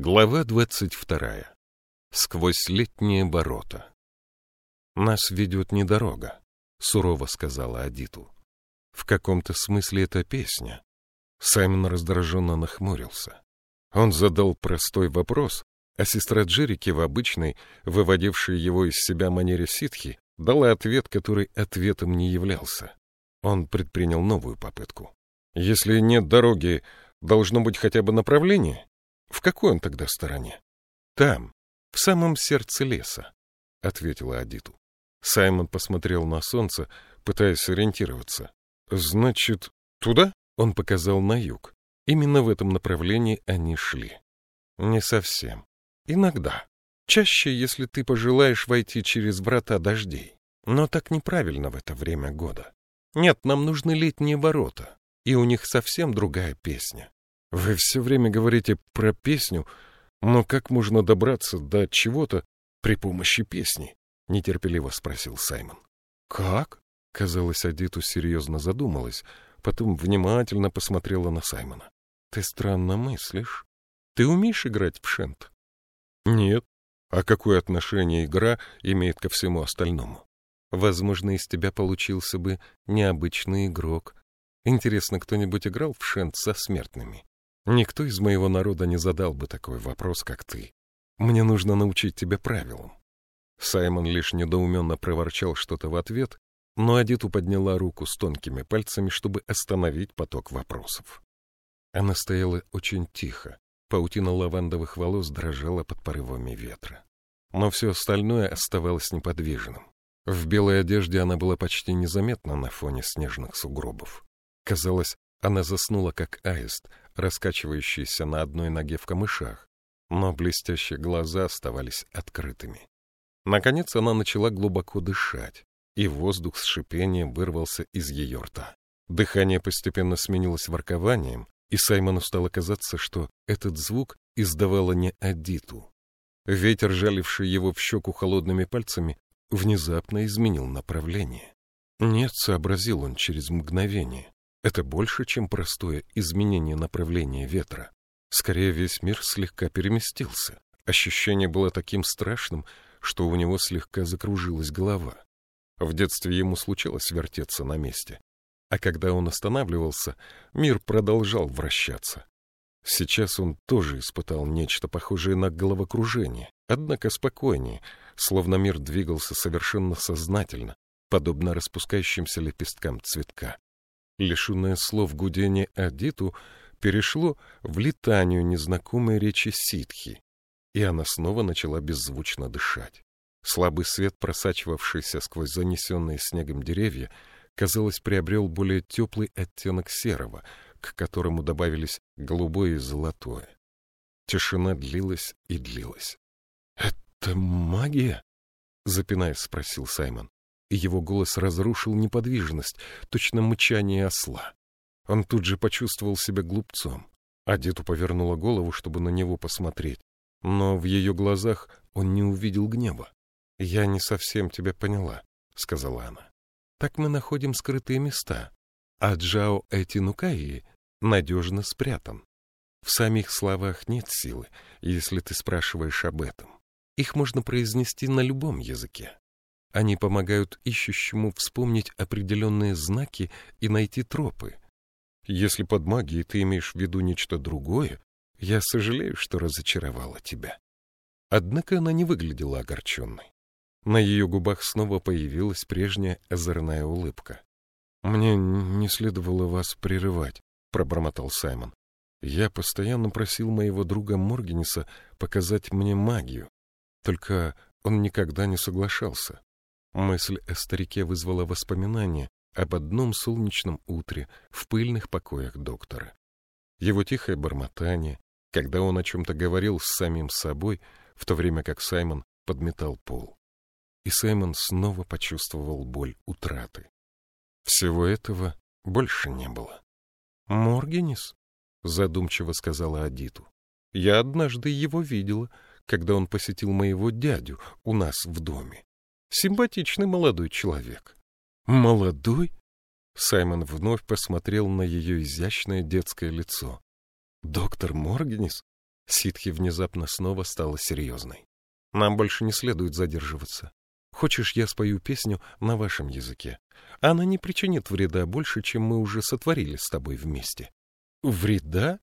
Глава двадцать вторая. Сквозь летние ворота. «Нас ведет не дорога», — сурово сказала Адиту. «В каком-то смысле это песня». Саймон раздраженно нахмурился. Он задал простой вопрос, а сестра Джерики в обычной, выводившей его из себя манере ситхи, дала ответ, который ответом не являлся. Он предпринял новую попытку. «Если нет дороги, должно быть хотя бы направление?» В какой он тогда стороне? Там, в самом сердце леса, — ответила Адиту. Саймон посмотрел на солнце, пытаясь ориентироваться. Значит, туда? Он показал на юг. Именно в этом направлении они шли. Не совсем. Иногда. Чаще, если ты пожелаешь войти через врата дождей. Но так неправильно в это время года. Нет, нам нужны летние ворота, и у них совсем другая песня. Вы все время говорите про песню, но как можно добраться до чего-то при помощи песни? Нетерпеливо спросил Саймон. Как? Казалось, Адиту серьезно задумалась, потом внимательно посмотрела на Саймона. Ты странно мыслишь. Ты умеешь играть в шент? Нет. А какое отношение игра имеет ко всему остальному? Возможно, из тебя получился бы необычный игрок. Интересно, кто-нибудь играл в шент со смертными? Никто из моего народа не задал бы такой вопрос, как ты. Мне нужно научить тебя правилам. Саймон лишь недоуменно проворчал что-то в ответ, но Адиту подняла руку с тонкими пальцами, чтобы остановить поток вопросов. Она стояла очень тихо, паутина лавандовых волос дрожала под порывами ветра. Но все остальное оставалось неподвижным. В белой одежде она была почти незаметна на фоне снежных сугробов. Казалось, она заснула, как аист, раскачивающийся на одной ноге в камышах, но блестящие глаза оставались открытыми. Наконец она начала глубоко дышать, и воздух с шипением вырвался из ее рта. Дыхание постепенно сменилось воркованием, и Саймону стало казаться, что этот звук издавала не Адиту. Ветер, жаливший его в щеку холодными пальцами, внезапно изменил направление. Нет, сообразил он через мгновение. Это больше, чем простое изменение направления ветра. Скорее, весь мир слегка переместился. Ощущение было таким страшным, что у него слегка закружилась голова. В детстве ему случалось вертеться на месте. А когда он останавливался, мир продолжал вращаться. Сейчас он тоже испытал нечто похожее на головокружение, однако спокойнее, словно мир двигался совершенно сознательно, подобно распускающимся лепесткам цветка. Лишенное слов гудение Адиту перешло в летанию незнакомой речи ситхи, и она снова начала беззвучно дышать. Слабый свет, просачивавшийся сквозь занесенные снегом деревья, казалось, приобрел более теплый оттенок серого, к которому добавились голубое и золотое. Тишина длилась и длилась. — Это магия? — запинаясь, спросил Саймон его голос разрушил неподвижность, точно мычание осла. Он тут же почувствовал себя глупцом. Адету повернула голову, чтобы на него посмотреть, но в ее глазах он не увидел гнева. — Я не совсем тебя поняла, — сказала она. — Так мы находим скрытые места, а Джао Этинукаи надежно спрятан. В самих словах нет силы, если ты спрашиваешь об этом. Их можно произнести на любом языке. Они помогают ищущему вспомнить определенные знаки и найти тропы. Если под магией ты имеешь в виду нечто другое, я сожалею, что разочаровала тебя. Однако она не выглядела огорченной. На ее губах снова появилась прежняя озорная улыбка. «Мне не следовало вас прерывать», — пробормотал Саймон. «Я постоянно просил моего друга Моргенеса показать мне магию, только он никогда не соглашался. Мысль о старике вызвала воспоминания об одном солнечном утре в пыльных покоях доктора. Его тихое бормотание, когда он о чем-то говорил с самим собой, в то время как Саймон подметал пол. И Саймон снова почувствовал боль утраты. Всего этого больше не было. «Моргенис?» — задумчиво сказала Адиту. «Я однажды его видела, когда он посетил моего дядю у нас в доме. Симпатичный молодой человек. Молодой? Саймон вновь посмотрел на ее изящное детское лицо. Доктор Моргенис? Ситхи внезапно снова стала серьезной. Нам больше не следует задерживаться. Хочешь, я спою песню на вашем языке? Она не причинит вреда больше, чем мы уже сотворили с тобой вместе. Вреда?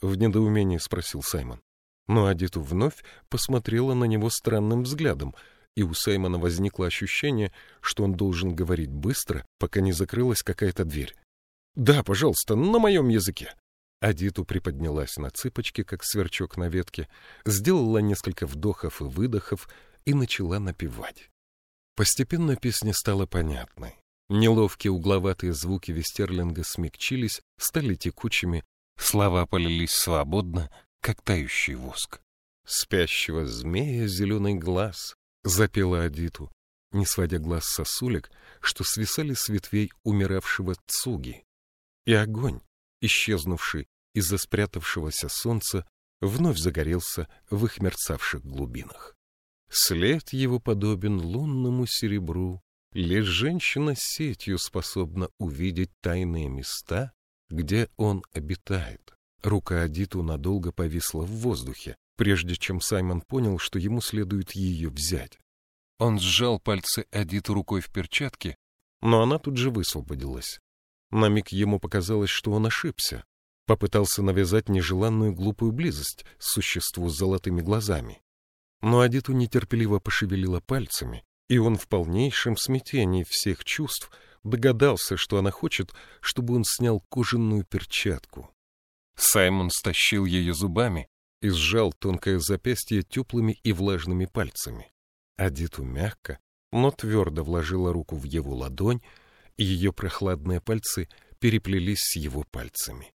В недоумении спросил Саймон. Но Адиту вновь посмотрела на него странным взглядом, и у Саймона возникло ощущение, что он должен говорить быстро, пока не закрылась какая-то дверь. «Да, пожалуйста, на моем языке». Адиту приподнялась на цыпочки, как сверчок на ветке, сделала несколько вдохов и выдохов и начала напевать. Постепенно песня стала понятной. Неловкие угловатые звуки Вестерлинга смягчились, стали текучими, слова полились свободно, как тающий воск. «Спящего змея зеленый глаз», — запела Адиту, не сводя глаз сосулек, что свисали с ветвей умиравшего цуги. И огонь, исчезнувший из-за спрятавшегося солнца, вновь загорелся в их мерцавших глубинах. След его подобен лунному серебру, лишь женщина сетью способна увидеть тайные места, где он обитает. Рука Адиту надолго повисла в воздухе, прежде чем Саймон понял, что ему следует ее взять. Он сжал пальцы Адиту рукой в перчатке, но она тут же высвободилась. На миг ему показалось, что он ошибся. Попытался навязать нежеланную глупую близость существу с золотыми глазами. Но Адиту нетерпеливо пошевелила пальцами, и он в полнейшем смятении всех чувств догадался, что она хочет, чтобы он снял кожаную перчатку. Саймон стащил ее зубами и сжал тонкое запястье теплыми и влажными пальцами. Адиту мягко, но твердо вложила руку в его ладонь, и ее прохладные пальцы переплелись с его пальцами.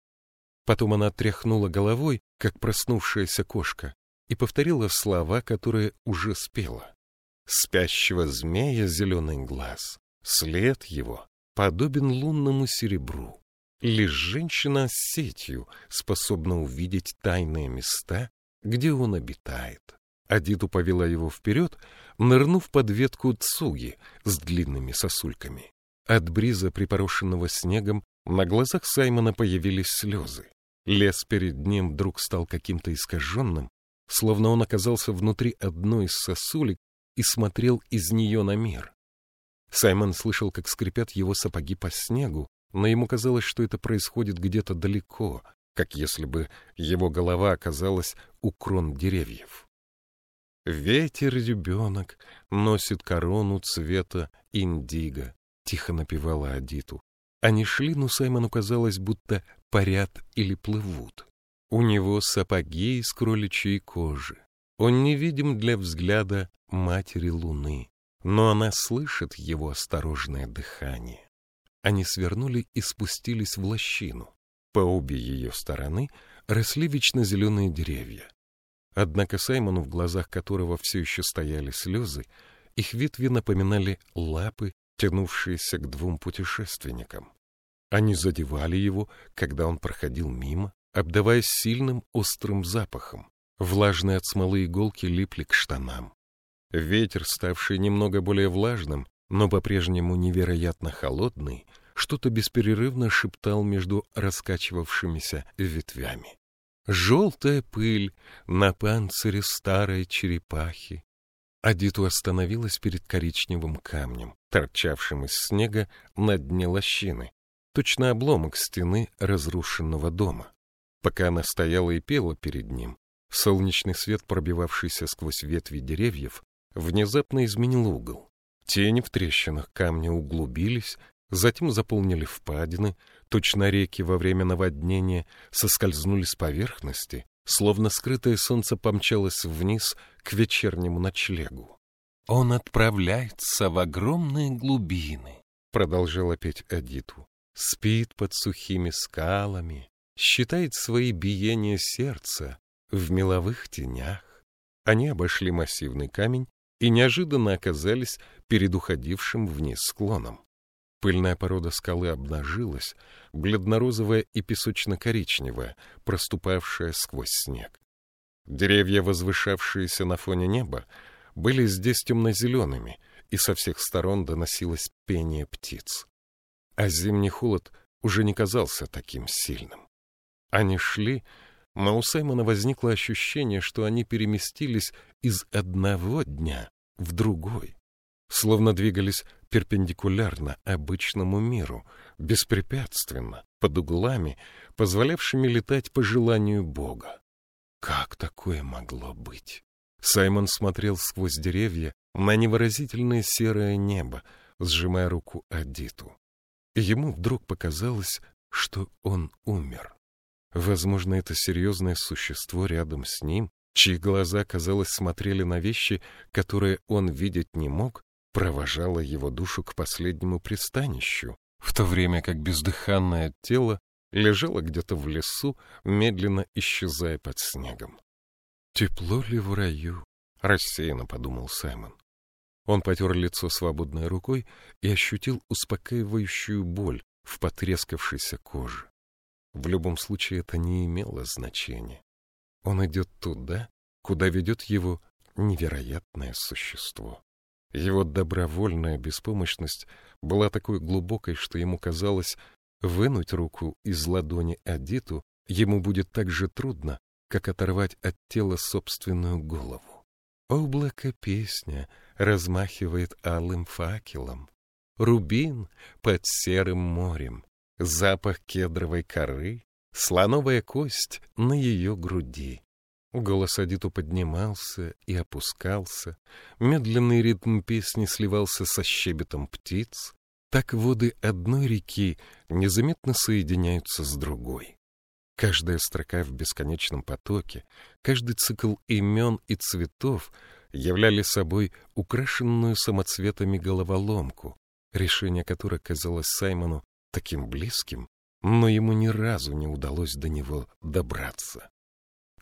Потом она тряхнула головой, как проснувшаяся кошка, и повторила слова, которые уже спела. «Спящего змея зеленый глаз, след его подобен лунному серебру. Лишь женщина с сетью способна увидеть тайные места, где он обитает. Адиту повела его вперед, нырнув под ветку цуги с длинными сосульками. От бриза, припорошенного снегом, на глазах Саймона появились слезы. Лес перед ним вдруг стал каким-то искаженным, словно он оказался внутри одной из сосулек и смотрел из нее на мир. Саймон слышал, как скрипят его сапоги по снегу, но ему казалось, что это происходит где-то далеко, как если бы его голова оказалась у крон деревьев. «Ветер, ребенок, носит корону цвета индиго», — тихо напевала Адиту. Они шли, но Саймону казалось, будто парят или плывут. У него сапоги из кроличьей кожи. Он невидим для взгляда матери луны, но она слышит его осторожное дыхание. Они свернули и спустились в лощину. По обе ее стороны росли вечно зеленые деревья. Однако Саймону, в глазах которого все еще стояли слезы, их ветви напоминали лапы, тянувшиеся к двум путешественникам. Они задевали его, когда он проходил мимо, обдаваясь сильным острым запахом. Влажные от смолы иголки липли к штанам. Ветер, ставший немного более влажным, но по-прежнему невероятно холодный, что-то бесперерывно шептал между раскачивавшимися ветвями. Желтая пыль на панцире старой черепахи. Адиту остановилась перед коричневым камнем, торчавшим из снега на дне лощины, точно обломок стены разрушенного дома. Пока она стояла и пела перед ним, солнечный свет, пробивавшийся сквозь ветви деревьев, внезапно изменил угол. Тени в трещинах камня углубились, затем заполнили впадины, точно реки во время наводнения соскользнули с поверхности, словно скрытое солнце помчалось вниз к вечернему ночлегу. «Он отправляется в огромные глубины», — продолжала петь Адиту. «Спит под сухими скалами, считает свои биения сердца в меловых тенях». Они обошли массивный камень и неожиданно оказались перед уходившим вниз склоном. Пыльная порода скалы обнажилась, бледно-розовая и песочно-коричневая, проступавшая сквозь снег. Деревья, возвышавшиеся на фоне неба, были здесь темно-зелеными, и со всех сторон доносилось пение птиц. А зимний холод уже не казался таким сильным. Они шли, но у Саймона возникло ощущение, что они переместились из одного дня в другой, словно двигались перпендикулярно обычному миру, беспрепятственно, под углами, позволявшими летать по желанию Бога. Как такое могло быть? Саймон смотрел сквозь деревья на невыразительное серое небо, сжимая руку Адиту. Ему вдруг показалось, что он умер. Возможно, это серьезное существо рядом с ним, чьи глаза, казалось, смотрели на вещи, которые он видеть не мог, провожало его душу к последнему пристанищу, в то время как бездыханное тело лежало где-то в лесу, медленно исчезая под снегом. «Тепло ли в раю?» — рассеянно подумал Саймон. Он потер лицо свободной рукой и ощутил успокаивающую боль в потрескавшейся коже. В любом случае это не имело значения. Он идет туда, куда ведет его невероятное существо. Его добровольная беспомощность была такой глубокой, что ему казалось, вынуть руку из ладони Адиту ему будет так же трудно, как оторвать от тела собственную голову. Облако песня размахивает алым факелом. Рубин под серым морем, запах кедровой коры, слоновая кость на ее груди. Голос Адиту поднимался и опускался, медленный ритм песни сливался со щебетом птиц, так воды одной реки незаметно соединяются с другой. Каждая строка в бесконечном потоке, каждый цикл имен и цветов являли собой украшенную самоцветами головоломку, решение которой казалось Саймону таким близким, но ему ни разу не удалось до него добраться.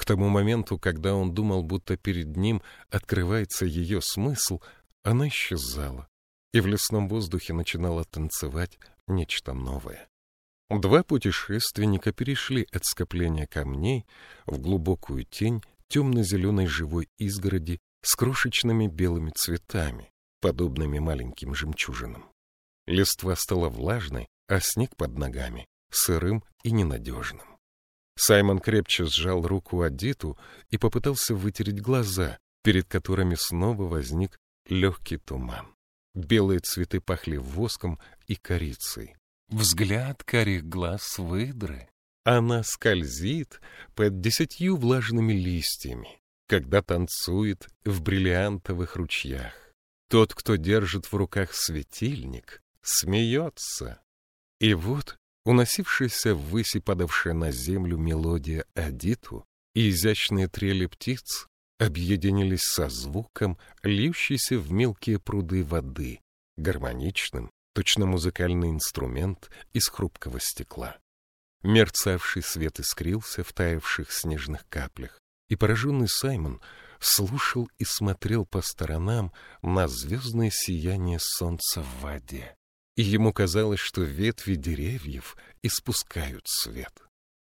К тому моменту, когда он думал, будто перед ним открывается ее смысл, она исчезала, и в лесном воздухе начинало танцевать нечто новое. Два путешественника перешли от скопления камней в глубокую тень темно-зеленой живой изгороди с крошечными белыми цветами, подобными маленьким жемчужинам. Листва стала влажной, а снег под ногами — сырым и ненадежным. Саймон крепче сжал руку Адиту и попытался вытереть глаза, перед которыми снова возник легкий туман. Белые цветы пахли воском и корицей. Взгляд карих глаз выдры. Она скользит под десятью влажными листьями, когда танцует в бриллиантовых ручьях. Тот, кто держит в руках светильник, смеется. И вот Уносившаяся ввысь и падавшая на землю мелодия Адиту и изящные трели птиц объединились со звуком, льющейся в мелкие пруды воды, гармоничным, точно музыкальный инструмент из хрупкого стекла. Мерцавший свет искрился в таявших снежных каплях, и пораженный Саймон слушал и смотрел по сторонам на звездное сияние солнца в воде и ему казалось, что ветви деревьев испускают свет.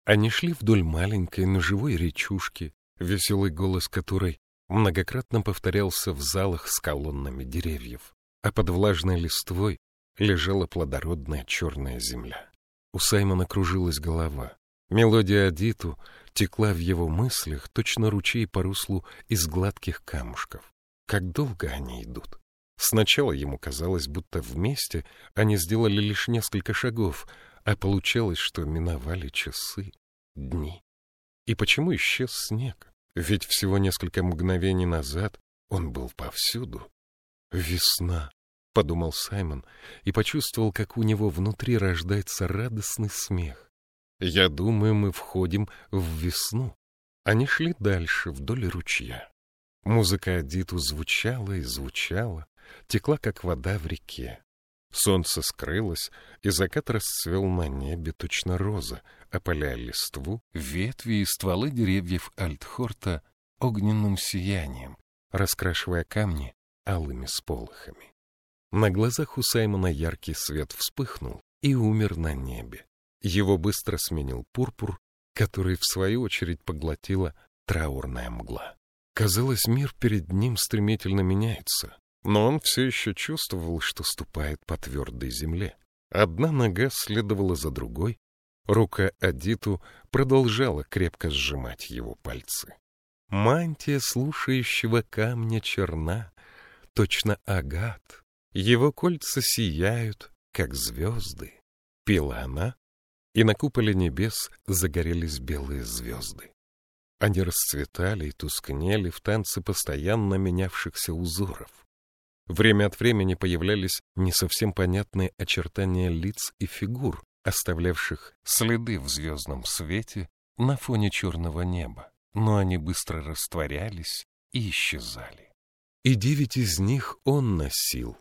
Они шли вдоль маленькой, но живой речушки, веселый голос которой многократно повторялся в залах с колоннами деревьев, а под влажной листвой лежала плодородная черная земля. У Саймона кружилась голова. Мелодия Адиту текла в его мыслях, точно ручей по руслу из гладких камушков. Как долго они идут? Сначала ему казалось, будто вместе они сделали лишь несколько шагов, а получалось, что миновали часы, дни. И почему исчез снег? Ведь всего несколько мгновений назад он был повсюду. «Весна», — подумал Саймон и почувствовал, как у него внутри рождается радостный смех. «Я думаю, мы входим в весну». Они шли дальше, вдоль ручья. Музыка Адиту звучала и звучала, текла, как вода в реке. Солнце скрылось, и закат расцвел на небе точно роза, опаляя листву, ветви и стволы деревьев Альтхорта огненным сиянием, раскрашивая камни алыми сполохами. На глазах у Саймона яркий свет вспыхнул и умер на небе. Его быстро сменил пурпур, который, в свою очередь, поглотила траурная мгла. Казалось, мир перед ним стремительно меняется. Но он все еще чувствовал, что ступает по твердой земле. Одна нога следовала за другой, Рука Адиту продолжала крепко сжимать его пальцы. Мантия слушающего камня черна, точно агат. Его кольца сияют, как звезды. Пела она, и на куполе небес загорелись белые звезды. Они расцветали и тускнели в танце постоянно менявшихся узоров. Время от времени появлялись не совсем понятные очертания лиц и фигур, оставлявших следы в звездном свете на фоне черного неба, но они быстро растворялись и исчезали. И девять из них он носил,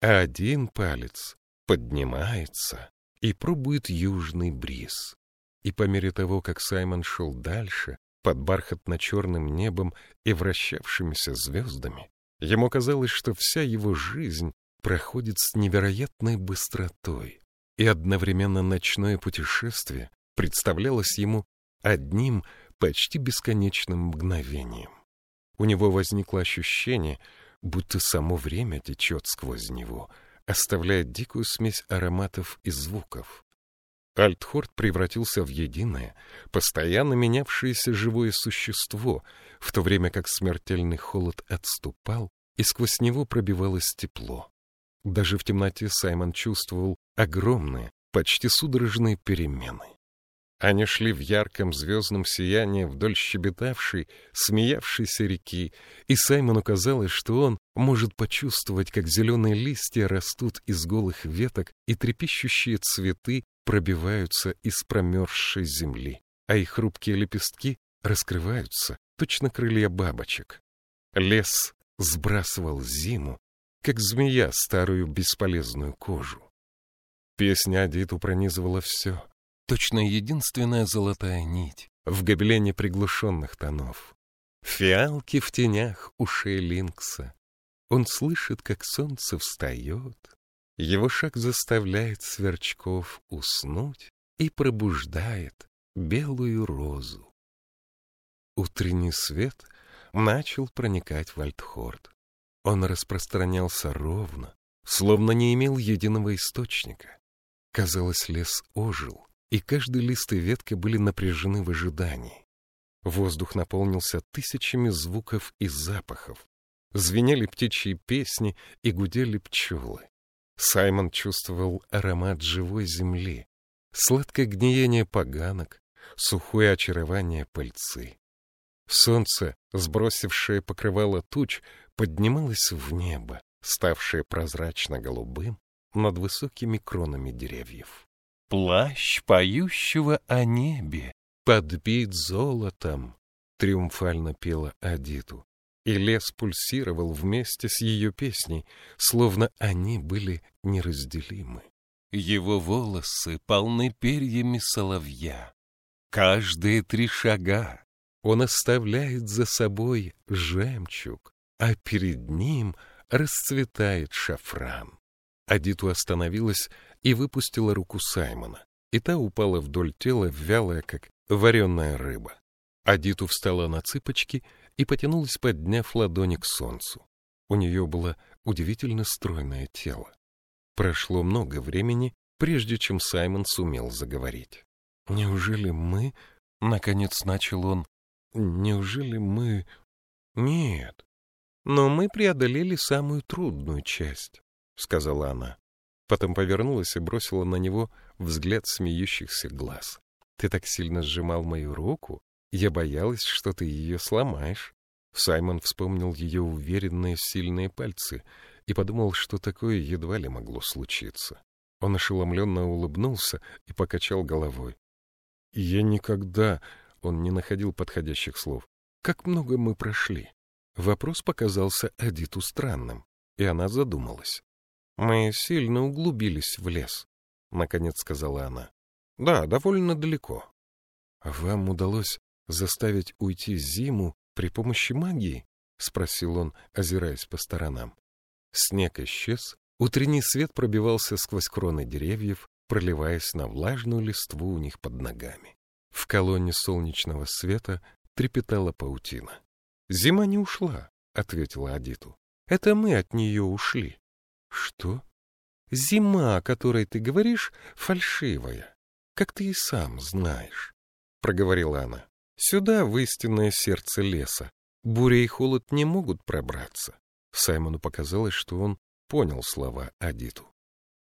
а один палец поднимается и пробует южный бриз. И по мере того, как Саймон шел дальше, под бархатно-черным небом и вращавшимися звездами, ему казалось, что вся его жизнь проходит с невероятной быстротой, и одновременно ночное путешествие представлялось ему одним почти бесконечным мгновением. У него возникло ощущение, будто само время течет сквозь него, оставляя дикую смесь ароматов и звуков. Альтхорд превратился в единое, постоянно менявшееся живое существо, в то время как смертельный холод отступал, и сквозь него пробивалось тепло. Даже в темноте Саймон чувствовал огромные, почти судорожные перемены. Они шли в ярком звездном сиянии вдоль щебетавшей, смеявшейся реки, и Саймону казалось, что он может почувствовать, как зеленые листья растут из голых веток и трепещущие цветы пробиваются из промерзшей земли, а их хрупкие лепестки раскрываются, точно крылья бабочек. Лес сбрасывал зиму, как змея старую бесполезную кожу. Песня Адиту пронизывала все, точно единственная золотая нить в гобелене приглушенных тонов. Фиалки в тенях ушей Линкса. Он слышит, как солнце встает. Его шаг заставляет сверчков уснуть и пробуждает белую розу. Утренний свет начал проникать в Альтхорд. Он распространялся ровно, словно не имел единого источника. Казалось, лес ожил, и каждый лист и ветка были напряжены в ожидании. Воздух наполнился тысячами звуков и запахов. Звенели птичьи песни и гудели пчелы. Саймон чувствовал аромат живой земли, сладкое гниение поганок, сухое очарование пыльцы. Солнце, сбросившее покрывало туч, поднималось в небо, ставшее прозрачно-голубым над высокими кронами деревьев. Плащ поющего о небе, подбит золотом, триумфально пела Адиту, и лес пульсировал вместе с ее песней, словно они были неразделимы. Его волосы полны перьями соловья. Каждые три шага он оставляет за собой жемчуг, а перед ним расцветает шафран. Адиту остановилась и выпустила руку Саймона, и та упала вдоль тела, вялая, как вареная рыба. Адиту встала на цыпочки и потянулась, подняв ладони к солнцу. У нее было удивительно стройное тело. Прошло много времени, прежде чем Саймон сумел заговорить. «Неужели мы...» — наконец начал он. «Неужели мы...» «Нет, но мы преодолели самую трудную часть», — сказала она. Потом повернулась и бросила на него взгляд смеющихся глаз. «Ты так сильно сжимал мою руку, я боялась, что ты ее сломаешь». Саймон вспомнил ее уверенные сильные пальцы и подумал, что такое едва ли могло случиться. Он ошеломленно улыбнулся и покачал головой. «Я никогда...» — он не находил подходящих слов. «Как много мы прошли?» Вопрос показался Адиту странным, и она задумалась. Мы сильно углубились в лес, — наконец сказала она. — Да, довольно далеко. — Вам удалось заставить уйти зиму при помощи магии? — спросил он, озираясь по сторонам. Снег исчез, утренний свет пробивался сквозь кроны деревьев, проливаясь на влажную листву у них под ногами. В колонне солнечного света трепетала паутина. — Зима не ушла, — ответила Адиту. — Это мы от нее ушли. Что? Зима, о которой ты говоришь, фальшивая. как ты и сам знаешь, — проговорила она. Сюда, в истинное сердце леса, буря и холод не могут пробраться. Саймону показалось, что он понял слова Адиту.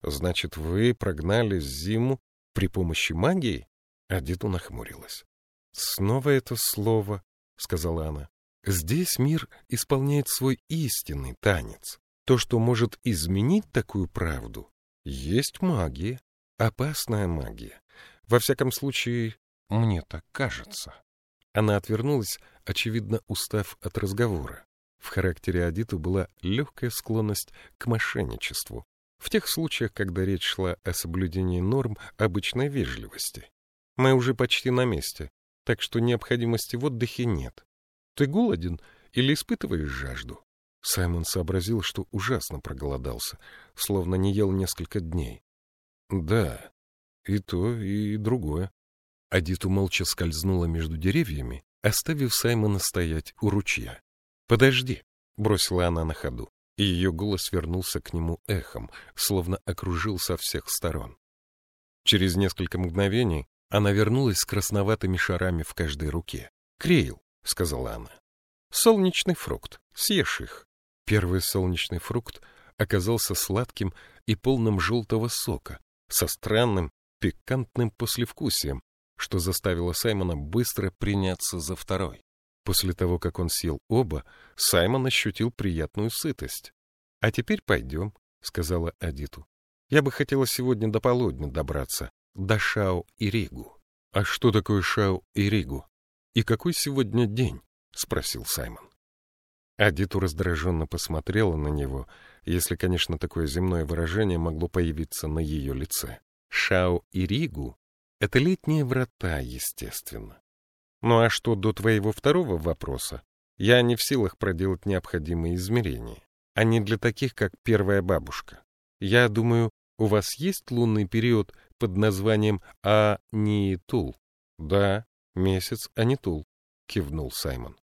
Значит, вы прогнали зиму при помощи магии? Адиту нахмурилась. Снова это слово, сказала она. Здесь мир исполняет свой истинный танец. То, что может изменить такую правду, есть магия, опасная магия. Во всяком случае, мне так кажется. Она отвернулась, очевидно, устав от разговора. В характере Адиту была легкая склонность к мошенничеству, в тех случаях, когда речь шла о соблюдении норм обычной вежливости. Мы уже почти на месте, так что необходимости в отдыхе нет. Ты голоден или испытываешь жажду? Саймон сообразил, что ужасно проголодался, словно не ел несколько дней. Да, и то, и другое. Адиту молча скользнула между деревьями, оставив Саймона стоять у ручья. «Подожди», — бросила она на ходу, и ее голос вернулся к нему эхом, словно окружил со всех сторон. Через несколько мгновений она вернулась с красноватыми шарами в каждой руке. «Крейл», — сказала она. «Солнечный фрукт. Съешь их». Первый солнечный фрукт оказался сладким и полным желтого сока, со странным, пикантным послевкусием, что заставило Саймона быстро приняться за второй. После того, как он съел оба, Саймон ощутил приятную сытость. — А теперь пойдем, — сказала Адиту. — Я бы хотела сегодня до полудня добраться, до Шау и Ригу. — А что такое Шау и Ригу? И какой сегодня день? — спросил Саймон. Адиту раздраженно посмотрела на него, если, конечно, такое земное выражение могло появиться на ее лице. Шау и Ригу — это летние врата, естественно. Ну а что до твоего второго вопроса? Я не в силах проделать необходимые измерения. Они для таких, как первая бабушка. Я думаю, у вас есть лунный период под названием Анитул? Да, месяц Анитул, кивнул Саймон.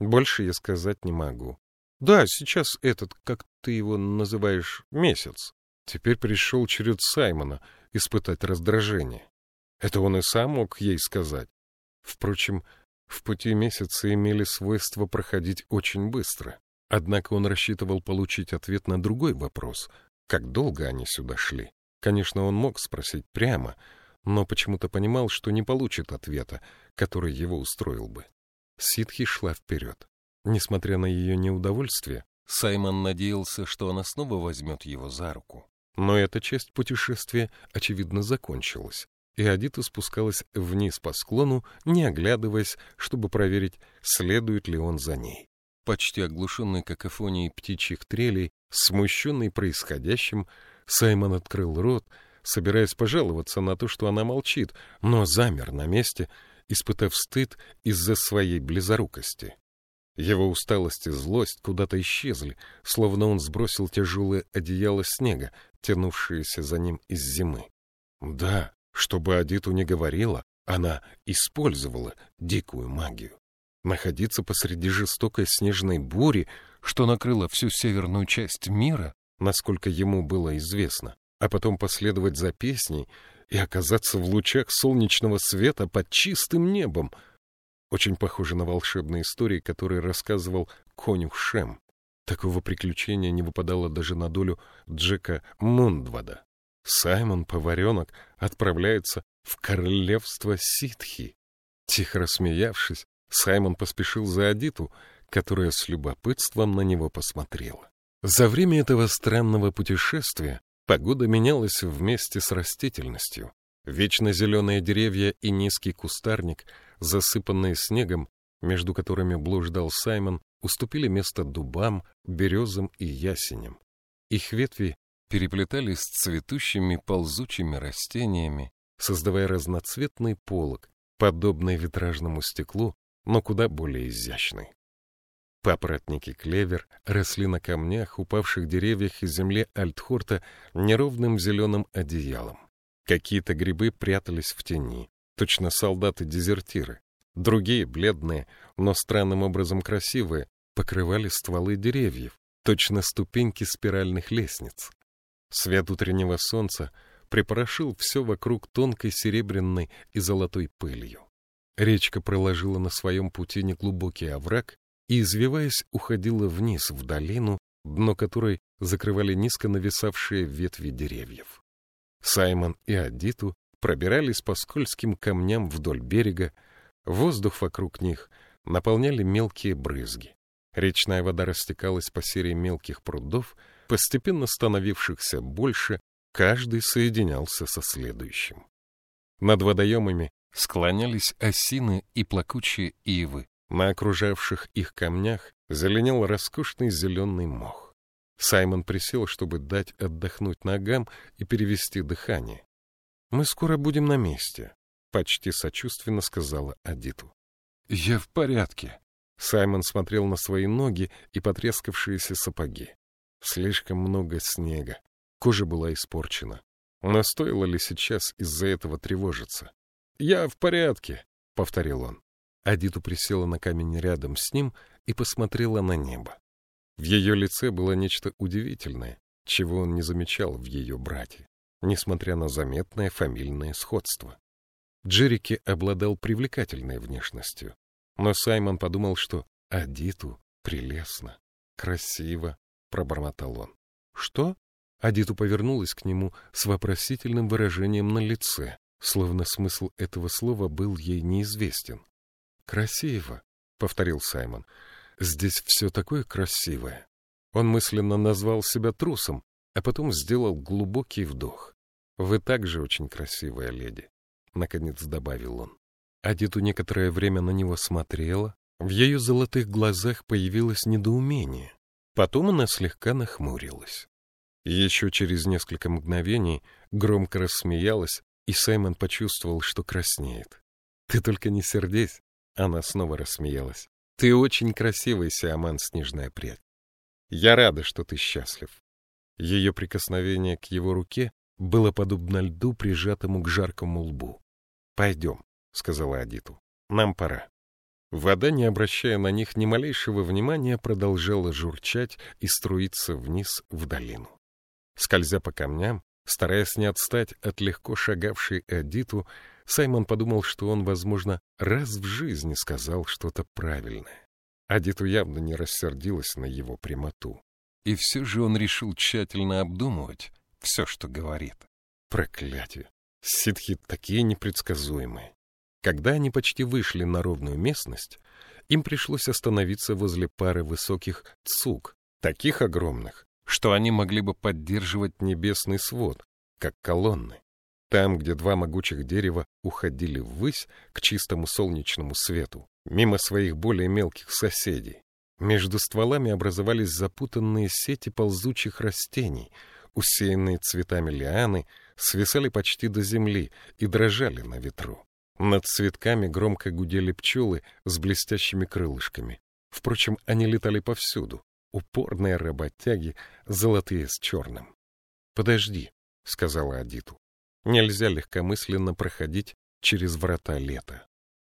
Больше я сказать не могу. Да, сейчас этот, как ты его называешь, месяц. Теперь пришел черед Саймона испытать раздражение. Это он и сам мог ей сказать. Впрочем, в пути месяцы имели свойство проходить очень быстро. Однако он рассчитывал получить ответ на другой вопрос. Как долго они сюда шли? Конечно, он мог спросить прямо, но почему-то понимал, что не получит ответа, который его устроил бы. Ситхи шла вперед. Несмотря на ее неудовольствие, Саймон надеялся, что она снова возьмет его за руку. Но эта часть путешествия, очевидно, закончилась и Адита спускалась вниз по склону, не оглядываясь, чтобы проверить, следует ли он за ней. Почти оглушенный какофонией птичьих трелей, смущенный происходящим, Саймон открыл рот, собираясь пожаловаться на то, что она молчит, но замер на месте, испытав стыд из-за своей близорукости. Его усталость и злость куда-то исчезли, словно он сбросил тяжелое одеяло снега, тянувшееся за ним из зимы. Да, чтобы Адиту не говорила, она использовала дикую магию. Находиться посреди жестокой снежной бури, что накрыла всю северную часть мира, насколько ему было известно, а потом последовать за песней и оказаться в лучах солнечного света под чистым небом. Очень похоже на волшебные истории, которые рассказывал конюх Шем. Такого приключения не выпадало даже на долю Джека Мундвада. Саймон, поваренок, отправляется в королевство ситхи. Тихо рассмеявшись, Саймон поспешил за Адиту, которая с любопытством на него посмотрела. За время этого странного путешествия погода менялась вместе с растительностью. Вечно зеленые деревья и низкий кустарник, засыпанные снегом, между которыми блуждал Саймон, уступили место дубам, березам и ясеням. Их ветви переплетались с цветущими ползучими растениями, создавая разноцветный полог, подобный витражному стеклу, но куда более изящный. Папоротники клевер росли на камнях, упавших деревьях и земле Альтхорта неровным зеленым одеялом. Какие-то грибы прятались в тени, точно солдаты-дезертиры. Другие, бледные, но странным образом красивые, покрывали стволы деревьев, точно ступеньки спиральных лестниц. Свет утреннего солнца припорошил все вокруг тонкой серебряной и золотой пылью. Речка проложила на своем пути неглубокий овраг и, извиваясь, уходила вниз в долину, дно которой закрывали низко нависавшие ветви деревьев. Саймон и Адиту пробирались по скользким камням вдоль берега, воздух вокруг них наполняли мелкие брызги. Речная вода растекалась по серии мелких прудов, постепенно становившихся больше, каждый соединялся со следующим. Над водоемами склонялись осины и плакучие ивы, на окружавших их камнях зеленел роскошный зеленый мох. Саймон присел, чтобы дать отдохнуть ногам и перевести дыхание. «Мы скоро будем на месте», — почти сочувственно сказала Адиту. «Я в порядке». Саймон смотрел на свои ноги и потрескавшиеся сапоги. Слишком много снега. Кожа была испорчена. Но стоило ли сейчас из-за этого тревожиться? «Я в порядке», — повторил он. Адиту присела на камень рядом с ним и посмотрела на небо. В ее лице было нечто удивительное, чего он не замечал в ее брате, несмотря на заметное фамильное сходство. Джерики обладал привлекательной внешностью, но Саймон подумал, что Адиту прелестно, красиво, пробормотал он. Что? Адиту повернулась к нему с вопросительным выражением на лице, словно смысл этого слова был ей неизвестен. «Красиво», — повторил Саймон. «Здесь все такое красивое». Он мысленно назвал себя трусом, а потом сделал глубокий вдох. «Вы также очень красивая леди», — наконец добавил он. Адиту некоторое время на него смотрела, в ее золотых глазах появилось недоумение. Потом она слегка нахмурилась. Еще через несколько мгновений громко рассмеялась, и Саймон почувствовал, что краснеет. «Ты только не сердись», она снова рассмеялась. Ты очень красивый, Сиаман, снежная прядь. Я рада, что ты счастлив. Ее прикосновение к его руке было подобно льду, прижатому к жаркому лбу. «Пойдем», — сказала Адиту. «Нам пора». Вода, не обращая на них ни малейшего внимания, продолжала журчать и струиться вниз в долину. Скользя по камням, стараясь не отстать от легко шагавшей Адиту, Саймон подумал, что он, возможно, раз в жизни сказал что-то правильное. Адиту явно не рассердилась на его прямоту. И все же он решил тщательно обдумывать все, что говорит. Проклятие! Ситхи такие непредсказуемые. Когда они почти вышли на ровную местность, им пришлось остановиться возле пары высоких цук, таких огромных, что они могли бы поддерживать небесный свод, как колонны. Там, где два могучих дерева уходили ввысь к чистому солнечному свету, мимо своих более мелких соседей, между стволами образовались запутанные сети ползучих растений, усеянные цветами лианы, свисали почти до земли и дрожали на ветру. Над цветками громко гудели пчелы с блестящими крылышками. Впрочем, они летали повсюду, упорные работяги, золотые с черным. — Подожди, — сказала Адиту. Нельзя легкомысленно проходить через врата лета.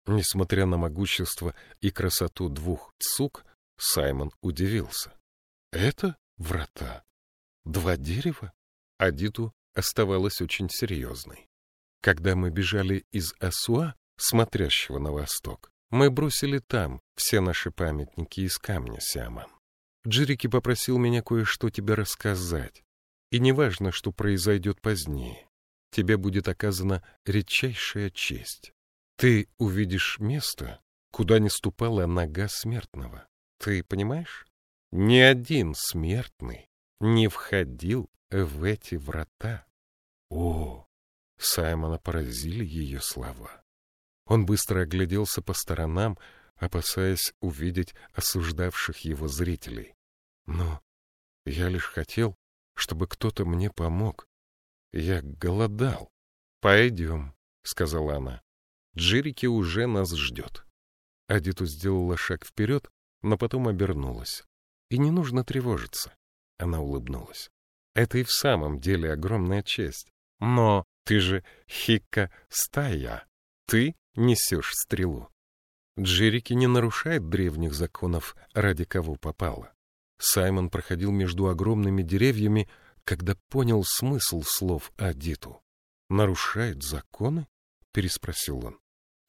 Несмотря на могущество и красоту двух цук, Саймон удивился. Это врата? Два дерева? Адиту оставалась очень серьезной. Когда мы бежали из Асуа, смотрящего на восток, мы бросили там все наши памятники из камня, Сиаман. Джерики попросил меня кое-что тебе рассказать, и неважно, что произойдет позднее тебе будет оказана редчайшая честь. Ты увидишь место, куда не ступала нога смертного. Ты понимаешь? Ни один смертный не входил в эти врата. О! Саймона поразили ее слова. Он быстро огляделся по сторонам, опасаясь увидеть осуждавших его зрителей. Но я лишь хотел, чтобы кто-то мне помог. Я голодал. Пойдем, сказала она. Джерики уже нас ждет. Адиту сделала шаг вперед, но потом обернулась. И не нужно тревожиться. Она улыбнулась. Это и в самом деле огромная честь. Но ты же Хикка Стая. Ты несешь стрелу. Джерики не нарушает древних законов, ради кого попало. Саймон проходил между огромными деревьями, когда понял смысл слов Адиту. нарушает законы? — переспросил он.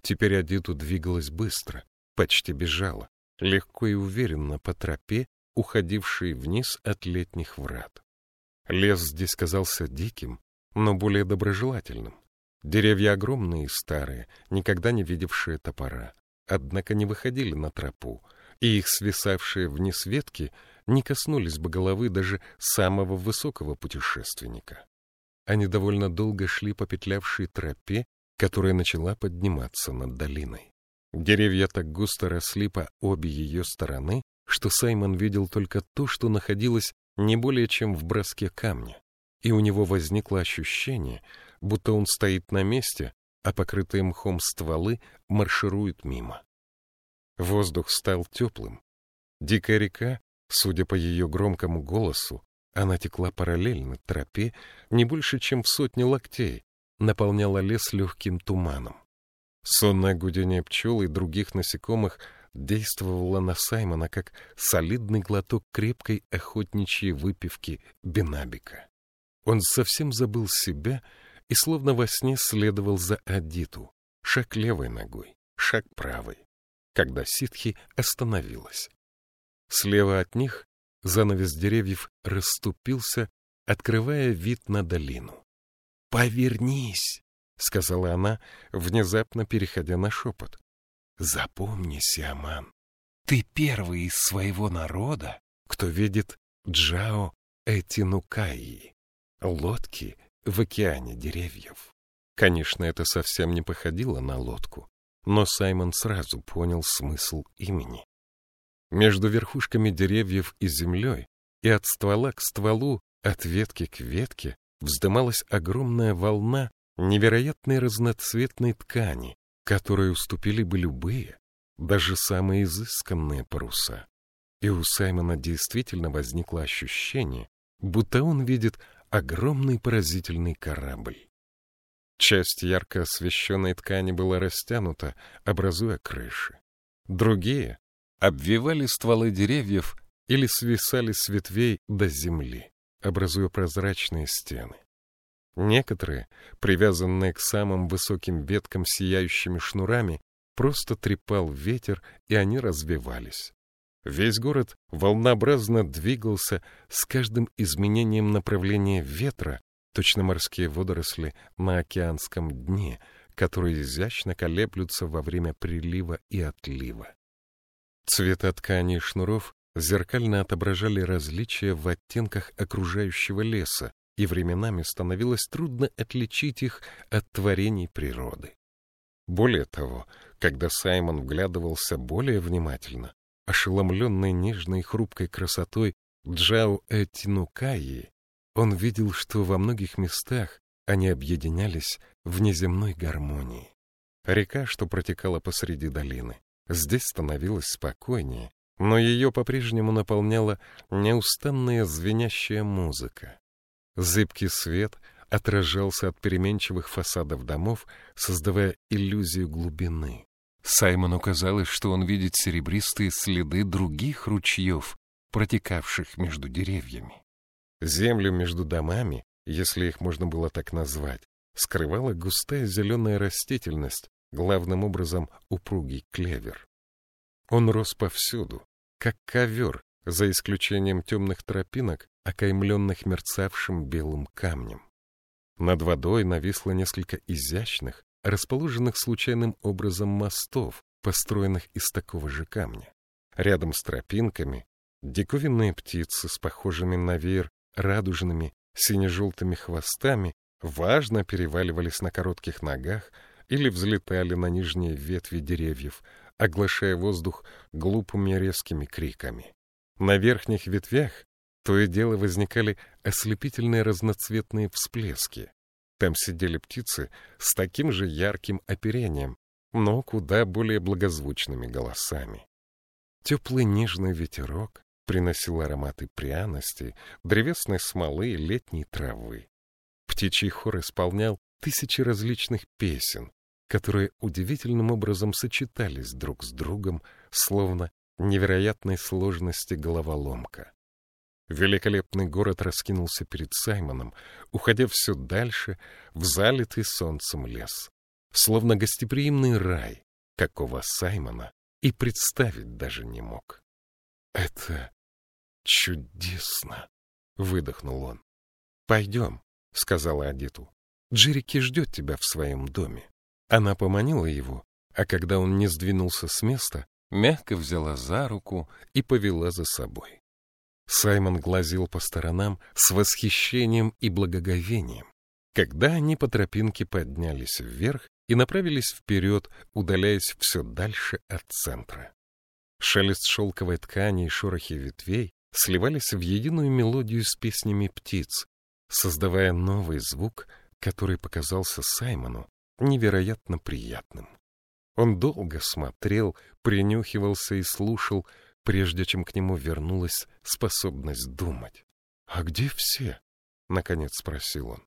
Теперь Адиту двигалась быстро, почти бежала, легко и уверенно по тропе, уходившей вниз от летних врат. Лес здесь казался диким, но более доброжелательным. Деревья огромные и старые, никогда не видевшие топора, однако не выходили на тропу, и их свисавшие вниз ветки не коснулись бы головы даже самого высокого путешественника. Они довольно долго шли по петлявшей тропе, которая начала подниматься над долиной. Деревья так густо росли по обе ее стороны, что Саймон видел только то, что находилось не более чем в броске камня, и у него возникло ощущение, будто он стоит на месте, а покрытые мхом стволы маршируют мимо. Воздух стал теплым. Дикая река, судя по ее громкому голосу, она текла параллельно тропе не больше, чем в сотни локтей, наполняла лес легким туманом. Сонное гудение пчел и других насекомых действовало на Саймона как солидный глоток крепкой охотничьей выпивки Бенабика. Он совсем забыл себя и словно во сне следовал за Адиту, шаг левой ногой, шаг правой когда ситхи остановилась. Слева от них занавес деревьев расступился, открывая вид на долину. «Повернись!» — сказала она, внезапно переходя на шепот. «Запомни, Сиаман, ты первый из своего народа, кто видит Джао Этинукаи, лодки в океане деревьев». Конечно, это совсем не походило на лодку но Саймон сразу понял смысл имени. Между верхушками деревьев и землей и от ствола к стволу, от ветки к ветке вздымалась огромная волна невероятной разноцветной ткани, которой уступили бы любые, даже самые изысканные паруса. И у Саймона действительно возникло ощущение, будто он видит огромный поразительный корабль. Часть ярко освещенной ткани была растянута, образуя крыши. Другие обвивали стволы деревьев или свисали с ветвей до земли, образуя прозрачные стены. Некоторые, привязанные к самым высоким веткам сияющими шнурами, просто трепал ветер, и они развивались. Весь город волнообразно двигался с каждым изменением направления ветра, точно морские водоросли на океанском дне, которые изящно колеблются во время прилива и отлива. Цвета ткани и шнуров зеркально отображали различия в оттенках окружающего леса, и временами становилось трудно отличить их от творений природы. Более того, когда Саймон вглядывался более внимательно, ошеломленный нежной хрупкой красотой Джао Этинукаи, он видел, что во многих местах они объединялись в неземной гармонии. Река, что протекала посреди долины, здесь становилась спокойнее, но ее по-прежнему наполняла неустанная звенящая музыка. Зыбкий свет отражался от переменчивых фасадов домов, создавая иллюзию глубины. Саймону казалось, что он видит серебристые следы других ручьев, протекавших между деревьями. Землю между домами, если их можно было так назвать, скрывала густая зеленая растительность, главным образом упругий клевер. Он рос повсюду, как ковер, за исключением темных тропинок, окаймленных мерцавшим белым камнем. Над водой нависло несколько изящных, расположенных случайным образом мостов, построенных из такого же камня. Рядом с тропинками диковинные птицы с похожими на веер радужными сине-желтыми хвостами важно переваливались на коротких ногах или взлетали на нижние ветви деревьев, оглашая воздух глупыми резкими криками. На верхних ветвях то и дело возникали ослепительные разноцветные всплески. Там сидели птицы с таким же ярким оперением, но куда более благозвучными голосами. Теплый нежный ветерок приносил ароматы пряности, древесной смолы и летней травы. Птичий хор исполнял тысячи различных песен, которые удивительным образом сочетались друг с другом, словно невероятной сложности головоломка. Великолепный город раскинулся перед Саймоном, уходя все дальше в залитый солнцем лес. Словно гостеприимный рай, какого Саймона и представить даже не мог. «Это чудесно!» — выдохнул он. «Пойдем», — сказала Адиту. «Джерики ждет тебя в своем доме». Она поманила его, а когда он не сдвинулся с места, мягко взяла за руку и повела за собой. Саймон глазел по сторонам с восхищением и благоговением. Когда они по тропинке поднялись вверх и направились вперед, удаляясь все дальше от центра. Шелест шелковой ткани и шорохи ветвей сливались в единую мелодию с песнями птиц, создавая новый звук, который показался Саймону невероятно приятным. Он долго смотрел, принюхивался и слушал, прежде чем к нему вернулась способность думать. «А где все?» — наконец спросил он.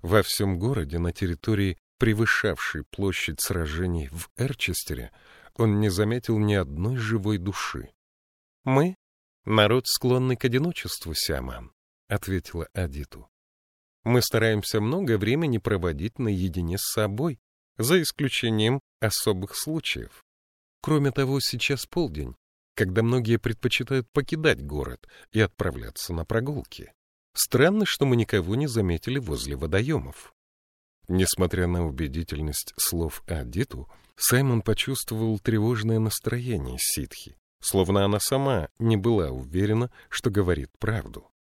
Во всем городе, на территории, превышавшей площадь сражений в Эрчестере, он не заметил ни одной живой души. «Мы — народ, склонный к одиночеству, Сиаман», — ответила Адиту. «Мы стараемся много времени проводить наедине с собой, за исключением особых случаев. Кроме того, сейчас полдень, когда многие предпочитают покидать город и отправляться на прогулки. Странно, что мы никого не заметили возле водоемов. Несмотря на убедительность слов Адиту, Саймон почувствовал тревожное настроение ситхи, словно она сама не была уверена, что говорит правду.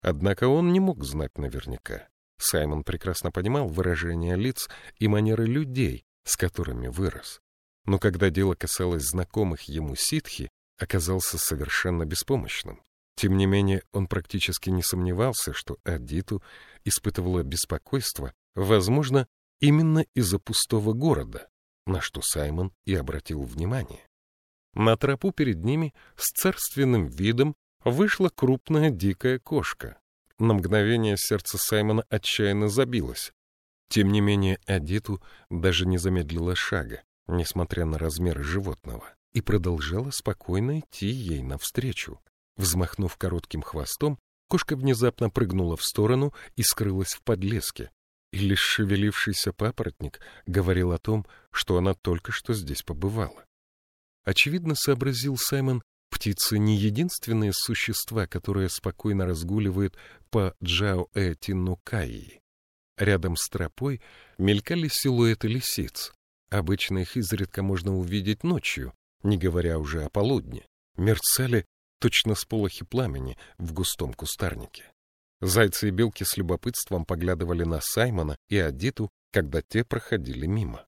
Однако он не мог знать наверняка. Саймон прекрасно понимал выражения лиц и манеры людей, с которыми вырос. Но когда дело касалось знакомых ему ситхи, оказался совершенно беспомощным. Тем не менее, он практически не сомневался, что Адиту испытывала беспокойство, возможно, именно из-за пустого города, на что Саймон и обратил внимание. На тропу перед ними с царственным видом вышла крупная дикая кошка. На мгновение сердце Саймона отчаянно забилось. Тем не менее, Адиту даже не замедлила шага, несмотря на размеры животного и продолжала спокойно идти ей навстречу. Взмахнув коротким хвостом, кошка внезапно прыгнула в сторону и скрылась в подлеске. И лишь шевелившийся папоротник говорил о том, что она только что здесь побывала. Очевидно, сообразил Саймон, птицы не единственные существа, которые спокойно разгуливают по Джао-э-Тиннукаи. Рядом с тропой мелькали силуэты лисиц. Обычно их изредка можно увидеть ночью, не говоря уже о полудне, мерцали точно сполохи пламени в густом кустарнике. Зайцы и белки с любопытством поглядывали на Саймона и Адиту, когда те проходили мимо.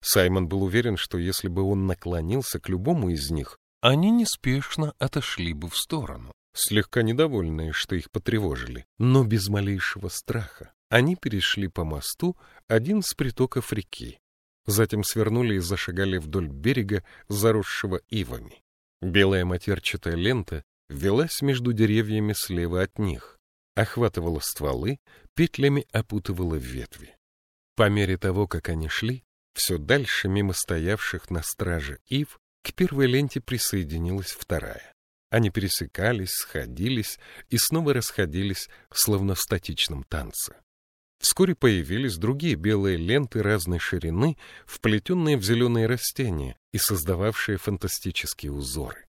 Саймон был уверен, что если бы он наклонился к любому из них, они неспешно отошли бы в сторону, слегка недовольные, что их потревожили, но без малейшего страха. Они перешли по мосту один с притоков реки, Затем свернули и зашагали вдоль берега, заросшего ивами. Белая матерчатая лента велась между деревьями слева от них, охватывала стволы, петлями опутывала ветви. По мере того, как они шли, все дальше мимо стоявших на страже ив, к первой ленте присоединилась вторая. Они пересекались, сходились и снова расходились, словно в статичном танце. Вскоре появились другие белые ленты разной ширины, вплетенные в зеленые растения и создававшие фантастические узоры.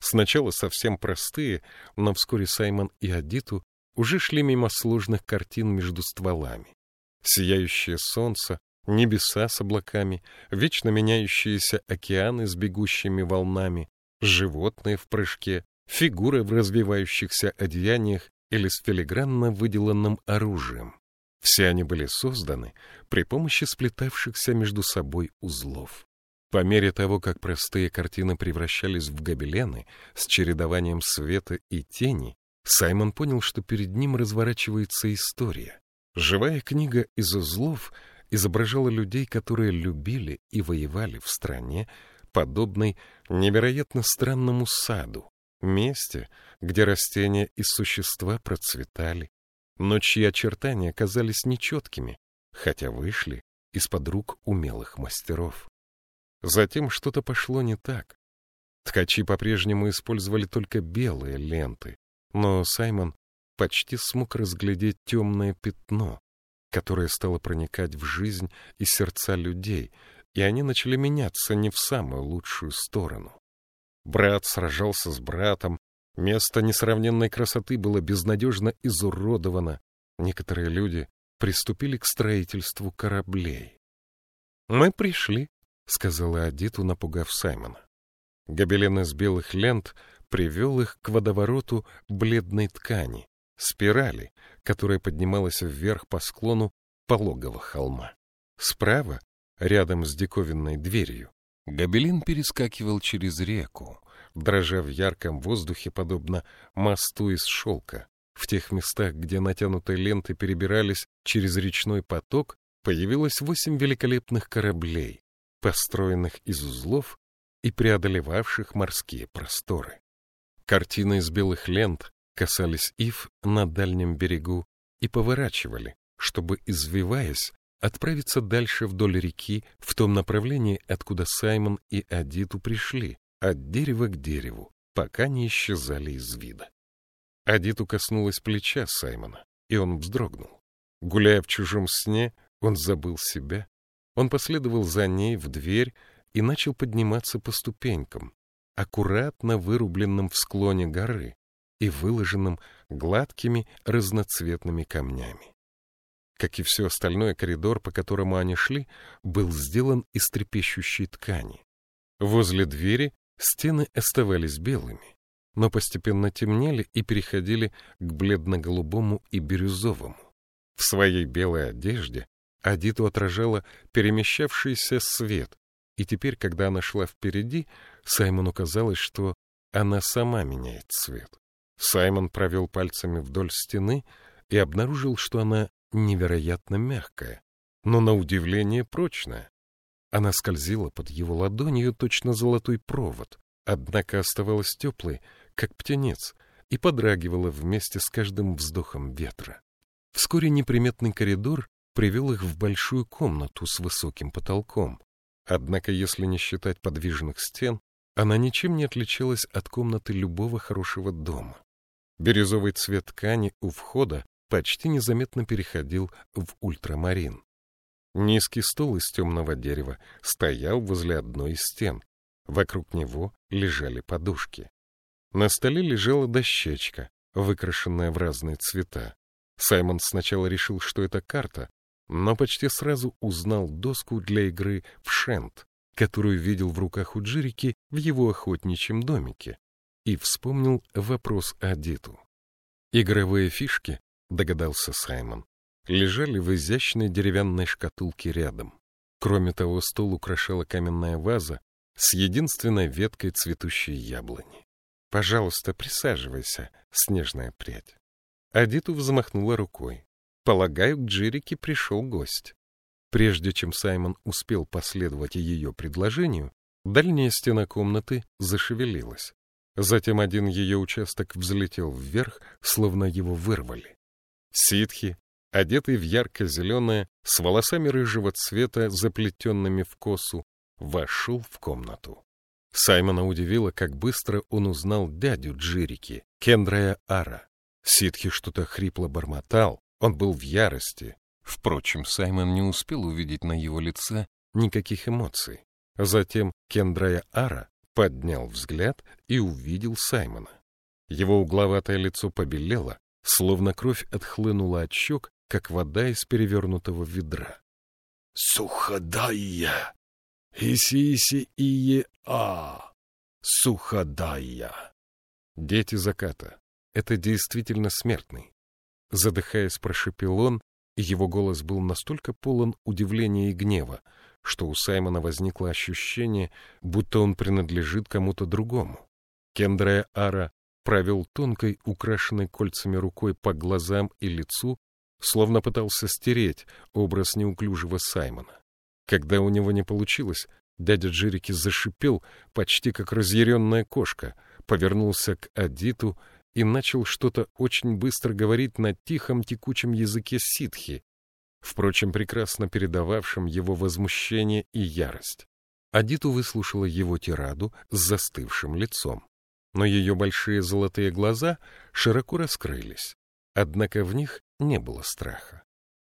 Сначала совсем простые, но вскоре Саймон и Адиту уже шли мимо сложных картин между стволами. Сияющее солнце, небеса с облаками, вечно меняющиеся океаны с бегущими волнами, животные в прыжке, фигуры в развивающихся одеяниях или с филигранно выделанным оружием. Все они были созданы при помощи сплетавшихся между собой узлов. По мере того, как простые картины превращались в гобелены с чередованием света и тени, Саймон понял, что перед ним разворачивается история. Живая книга из узлов изображала людей, которые любили и воевали в стране, подобной невероятно странному саду, месте, где растения и существа процветали, но чьи очертания казались нечеткими, хотя вышли из-под рук умелых мастеров. Затем что-то пошло не так. Ткачи по-прежнему использовали только белые ленты, Но Саймон почти смог разглядеть темное пятно, которое стало проникать в жизнь и сердца людей, и они начали меняться не в самую лучшую сторону. Брат сражался с братом, место несравненной красоты было безнадежно изуродовано, некоторые люди приступили к строительству кораблей. «Мы пришли», — сказала Адиту, напугав Саймона. Гобелен из белых лент привел их к водовороту бледной ткани, спирали, которая поднималась вверх по склону пологого холма. Справа, рядом с диковинной дверью, гобелин перескакивал через реку, дрожа в ярком воздухе, подобно мосту из шелка. В тех местах, где натянутые ленты перебирались через речной поток, появилось восемь великолепных кораблей, построенных из узлов и преодолевавших морские просторы. Картины из белых лент касались ив на дальнем берегу и поворачивали, чтобы, извиваясь, отправиться дальше вдоль реки в том направлении, откуда Саймон и Адиту пришли, от дерева к дереву, пока не исчезали из вида. Адиту коснулась плеча Саймона, и он вздрогнул. Гуляя в чужом сне, он забыл себя. Он последовал за ней в дверь и начал подниматься по ступенькам, аккуратно вырубленным в склоне горы, и выложенным гладкими разноцветными камнями. Как и все остальное, коридор, по которому они шли, был сделан из трепещущей ткани. Возле двери стены оставались белыми, но постепенно темнели и переходили к бледно-голубому и бирюзовому. В своей белой одежде Адиту отражала перемещавшийся свет, и теперь, когда она шла впереди, Саймону казалось, что она сама меняет цвет. Саймон провел пальцами вдоль стены и обнаружил, что она невероятно мягкая, но на удивление прочная. Она скользила под его ладонью точно золотой провод, однако оставалась теплой, как птенец, и подрагивала вместе с каждым вздохом ветра. Вскоре неприметный коридор привел их в большую комнату с высоким потолком. Однако, если не считать подвижных стен, она ничем не отличалась от комнаты любого хорошего дома. Бирюзовый цвет ткани у входа почти незаметно переходил в ультрамарин. Низкий стол из темного дерева стоял возле одной из стен. Вокруг него лежали подушки. На столе лежала дощечка, выкрашенная в разные цвета. Саймон сначала решил, что это карта, но почти сразу узнал доску для игры в шент, которую видел в руках у Джирики в его охотничьем домике и вспомнил вопрос Адиту. Игровые фишки, догадался Саймон, лежали в изящной деревянной шкатулке рядом. Кроме того, стол украшала каменная ваза с единственной веткой цветущей яблони. «Пожалуйста, присаживайся, снежная прядь». Адиту взмахнула рукой. Полагаю, к Джирике пришел гость. Прежде чем Саймон успел последовать ее предложению, дальняя стена комнаты зашевелилась. Затем один ее участок взлетел вверх, словно его вырвали. Ситхи, одетый в ярко-зеленое, с волосами рыжего цвета, заплетенными в косу, вошел в комнату. Саймона удивило, как быстро он узнал дядю Джирики, Кендрая Ара. Ситхи что-то хрипло бормотал, он был в ярости. Впрочем, Саймон не успел увидеть на его лице никаких эмоций. Затем Кендрая Ара поднял взгляд и увидел Саймона. Его угловатое лицо побелело, словно кровь отхлынула от щек, как вода из перевернутого ведра. — Суходая! Иси-иси-ие-а! Суходая! Дети заката. Это действительно смертный. Задыхаясь, прошепел он, и его голос был настолько полон удивления и гнева, что у Саймона возникло ощущение, будто он принадлежит кому-то другому. Кендрея Ара провел тонкой, украшенной кольцами рукой по глазам и лицу, словно пытался стереть образ неуклюжего Саймона. Когда у него не получилось, дядя Джерики зашипел, почти как разъяренная кошка, повернулся к Адиту и начал что-то очень быстро говорить на тихом текучем языке ситхи, впрочем, прекрасно передававшим его возмущение и ярость. Адиту выслушала его тираду с застывшим лицом. но ее большие золотые глаза широко раскрылись, однако в них не было страха.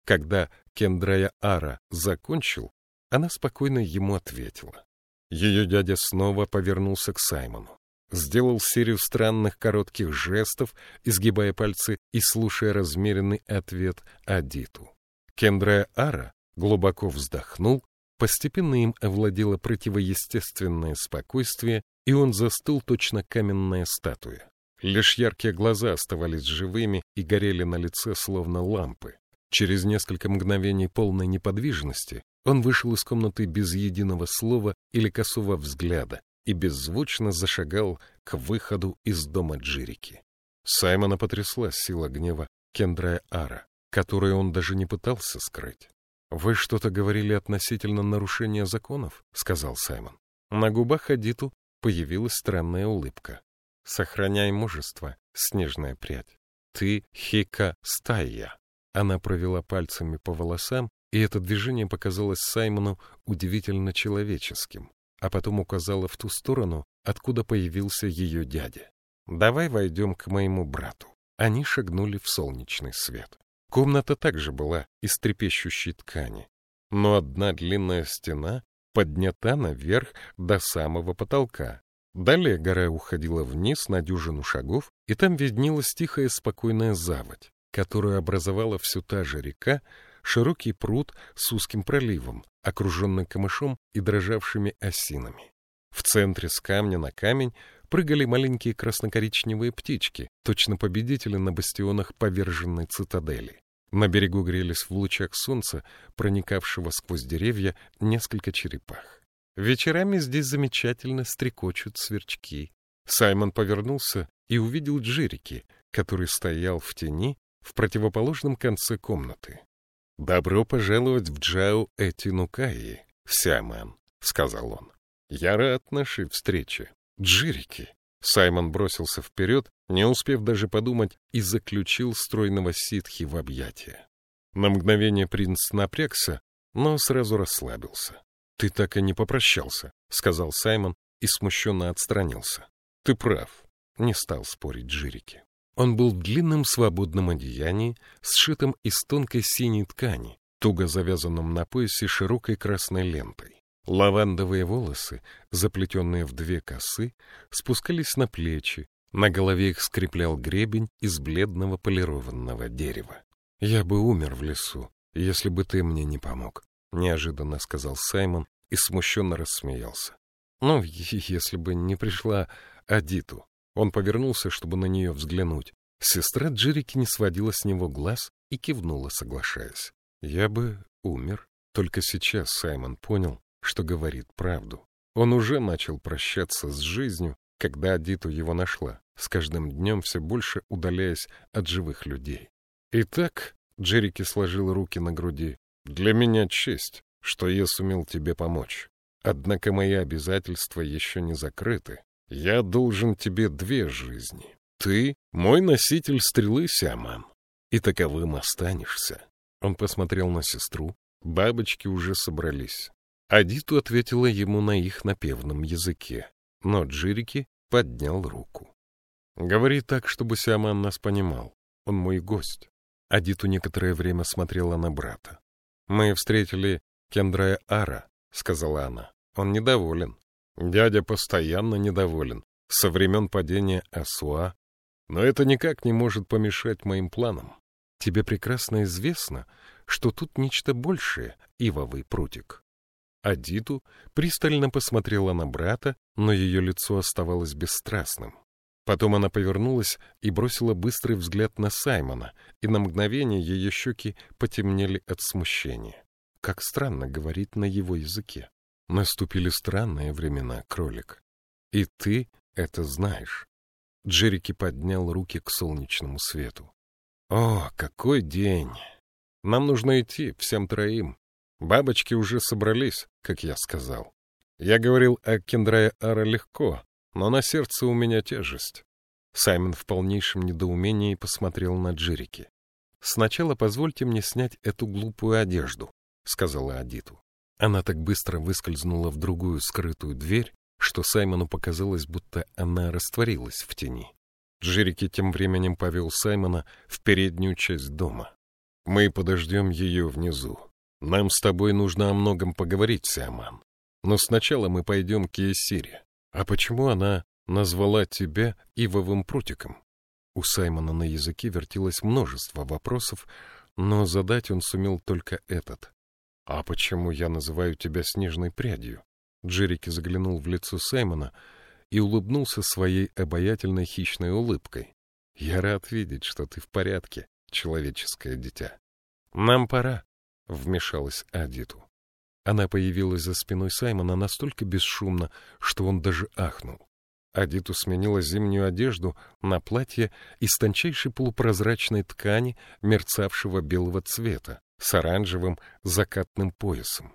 Когда Кендрая Ара закончил, она спокойно ему ответила. Ее дядя снова повернулся к Саймону, сделал серию странных коротких жестов, изгибая пальцы и слушая размеренный ответ Адиту. Кендрая Ара глубоко вздохнул, постепенно им овладело противоестественное спокойствие, и он застыл точно каменная статуя. Лишь яркие глаза оставались живыми и горели на лице, словно лампы. Через несколько мгновений полной неподвижности он вышел из комнаты без единого слова или косого взгляда и беззвучно зашагал к выходу из дома Джирики. Саймона потрясла сила гнева Кендрая Ара, которую он даже не пытался скрыть. — Вы что-то говорили относительно нарушения законов? — сказал Саймон. На губах Адиту появилась странная улыбка. — Сохраняй мужество, снежная прядь. Ты Хика Стайя. Она провела пальцами по волосам, и это движение показалось Саймону удивительно человеческим, а потом указала в ту сторону, откуда появился ее дядя. «Давай войдем к моему брату». Они шагнули в солнечный свет. Комната также была из трепещущей ткани, но одна длинная стена поднята наверх до самого потолка. Далее гора уходила вниз на дюжину шагов, и там виднелась тихая спокойная заводь которую образовала все та же река, широкий пруд с узким проливом, окруженный камышом и дрожавшими осинами. В центре с камня на камень прыгали маленькие красно-коричневые птички, точно победители на бастионах поверженной цитадели. На берегу грелись в лучах солнца, проникавшего сквозь деревья, несколько черепах. Вечерами здесь замечательно стрекочут сверчки. Саймон повернулся и увидел Джерики, который стоял в тени в противоположном конце комнаты. «Добро пожаловать в Джао Этинукаи, Сяман», — сказал он. «Я рад нашей встрече. Джирики». Саймон бросился вперед, не успев даже подумать, и заключил стройного ситхи в объятия. На мгновение принц напрягся, но сразу расслабился. «Ты так и не попрощался», — сказал Саймон и смущенно отстранился. «Ты прав», — не стал спорить Джирики. Он был в длинном свободном одеянии, сшитом из тонкой синей ткани, туго завязанном на поясе широкой красной лентой. Лавандовые волосы, заплетенные в две косы, спускались на плечи, на голове их скреплял гребень из бледного полированного дерева. «Я бы умер в лесу, если бы ты мне не помог», — неожиданно сказал Саймон и смущенно рассмеялся. «Ну, если бы не пришла Адиту. Он повернулся, чтобы на нее взглянуть. Сестра Джерики не сводила с него глаз и кивнула, соглашаясь. «Я бы умер». Только сейчас Саймон понял, что говорит правду. Он уже начал прощаться с жизнью, когда Адиту его нашла, с каждым днем все больше удаляясь от живых людей. «Итак», — Джерики сложил руки на груди, — «для меня честь, что я сумел тебе помочь. Однако мои обязательства еще не закрыты. Я должен тебе две жизни. Ты — мой носитель стрелы, Сяман, и таковым останешься. Он посмотрел на сестру. Бабочки уже собрались. Адиту ответила ему на их напевном языке, но Джирики поднял руку. «Говори так, чтобы Сиаман нас понимал. Он мой гость». Адиту некоторое время смотрела на брата. «Мы встретили Кендрая Ара», — сказала она. «Он недоволен. Дядя постоянно недоволен, со времен падения Асуа, но это никак не может помешать моим планам. Тебе прекрасно известно, что тут нечто большее, ивовый прутик. Адиту пристально посмотрела на брата, но ее лицо оставалось бесстрастным. Потом она повернулась и бросила быстрый взгляд на Саймона, и на мгновение ее щеки потемнели от смущения. Как странно говорить на его языке. Наступили странные времена, кролик. И ты это знаешь. Джерики поднял руки к солнечному свету. О, какой день! Нам нужно идти, всем троим. Бабочки уже собрались, как я сказал. Я говорил о Кендрае Ара легко, но на сердце у меня тяжесть. Саймон в полнейшем недоумении посмотрел на Джерики. «Сначала позвольте мне снять эту глупую одежду», — сказала Адиту. Она так быстро выскользнула в другую скрытую дверь, что Саймону показалось, будто она растворилась в тени. Джерики тем временем повел Саймона в переднюю часть дома. «Мы подождем ее внизу. Нам с тобой нужно о многом поговорить, Сиаман. Но сначала мы пойдем к Есире. А почему она назвала тебя ивовым прутиком?» У Саймона на языке вертелось множество вопросов, но задать он сумел только этот. «А почему я называю тебя снежной прядью?» Джерики заглянул в лицо Саймона и улыбнулся своей обаятельной хищной улыбкой. «Я рад видеть, что ты в порядке, человеческое дитя». «Нам пора», — вмешалась Адиту. Она появилась за спиной Саймона настолько бесшумно, что он даже ахнул. Адиту сменила зимнюю одежду на платье из тончайшей полупрозрачной ткани, мерцавшего белого цвета, с оранжевым закатным поясом.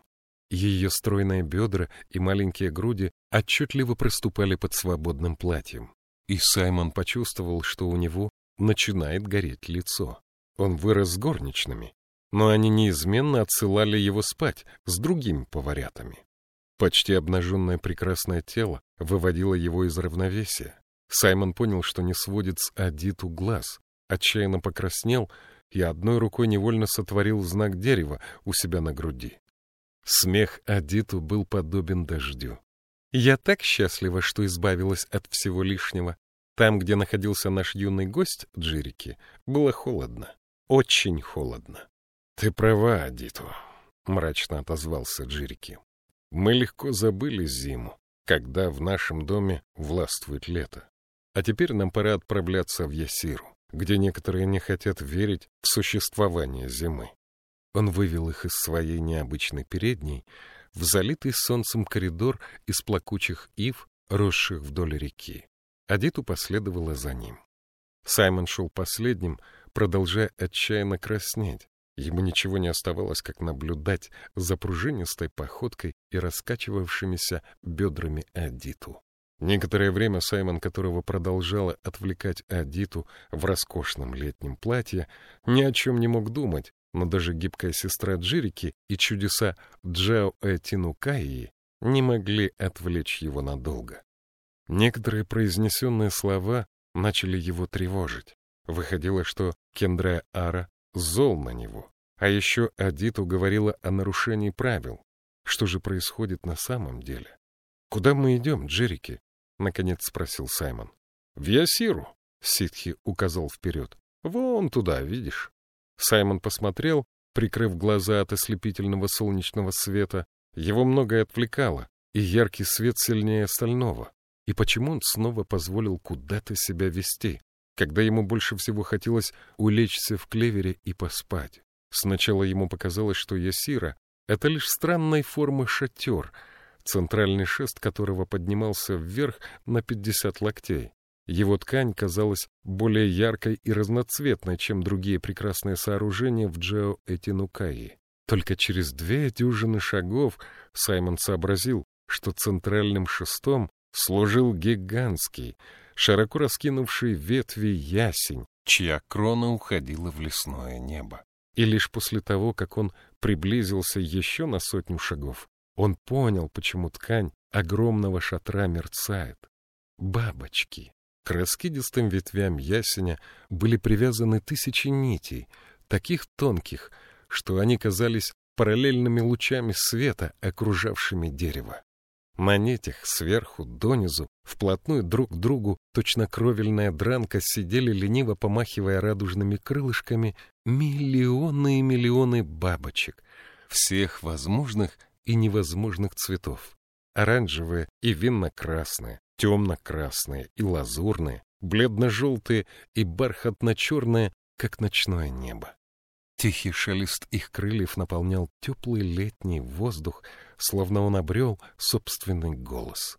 Ее стройные бедра и маленькие груди отчетливо проступали под свободным платьем. И Саймон почувствовал, что у него начинает гореть лицо. Он вырос с горничными, но они неизменно отсылали его спать с другими поварятами. Почти обнаженное прекрасное тело выводило его из равновесия. Саймон понял, что не сводит с Адиту глаз, отчаянно покраснел и одной рукой невольно сотворил знак дерева у себя на груди. Смех Адиту был подобен дождю. «Я так счастлива, что избавилась от всего лишнего. Там, где находился наш юный гость, Джирики, было холодно. Очень холодно». «Ты права, Адиту», — мрачно отозвался Джирики. Мы легко забыли зиму, когда в нашем доме властвует лето. А теперь нам пора отправляться в Ясиру, где некоторые не хотят верить в существование зимы. Он вывел их из своей необычной передней в залитый солнцем коридор из плакучих ив, росших вдоль реки. Адиту последовала за ним. Саймон шел последним, продолжая отчаянно краснеть, Ему ничего не оставалось, как наблюдать за пружинистой походкой и раскачивавшимися бедрами Адиту. Некоторое время Саймон, которого продолжала отвлекать Адиту в роскошном летнем платье, ни о чем не мог думать, но даже гибкая сестра Джирики и чудеса Джао Этинукаи не могли отвлечь его надолго. Некоторые произнесенные слова начали его тревожить. Выходило, что Кендре Ара зол на него. А еще Адиту говорила о нарушении правил. Что же происходит на самом деле? «Куда мы идем, Джерики?» — наконец спросил Саймон. «В Ясиру», — Ситхи указал вперед. «Вон туда, видишь?» Саймон посмотрел, прикрыв глаза от ослепительного солнечного света. Его многое отвлекало, и яркий свет сильнее остального. И почему он снова позволил куда-то себя вести? Когда ему больше всего хотелось улечься в клевере и поспать. Сначала ему показалось, что Ясира — это лишь странной формы шатер, центральный шест которого поднимался вверх на пятьдесят локтей. Его ткань казалась более яркой и разноцветной, чем другие прекрасные сооружения в Джео-Этинукаи. Только через две дюжины шагов Саймон сообразил, что центральным шестом служил гигантский, широко раскинувший ветви ясень, чья крона уходила в лесное небо. И лишь после того, как он приблизился еще на сотню шагов, он понял, почему ткань огромного шатра мерцает. Бабочки. К раскидистым ветвям ясеня были привязаны тысячи нитей, таких тонких, что они казались параллельными лучами света, окружавшими дерево. На нитях сверху донизу, вплотную друг к другу, точно кровельная дранка, сидели лениво помахивая радужными крылышками миллионы и миллионы бабочек всех возможных и невозможных цветов. Оранжевые и винно-красные, темно-красные и лазурные, бледно-желтые и бархатно-черные, как ночное небо. Тихий шелест их крыльев наполнял теплый летний воздух, словно он обрел собственный голос.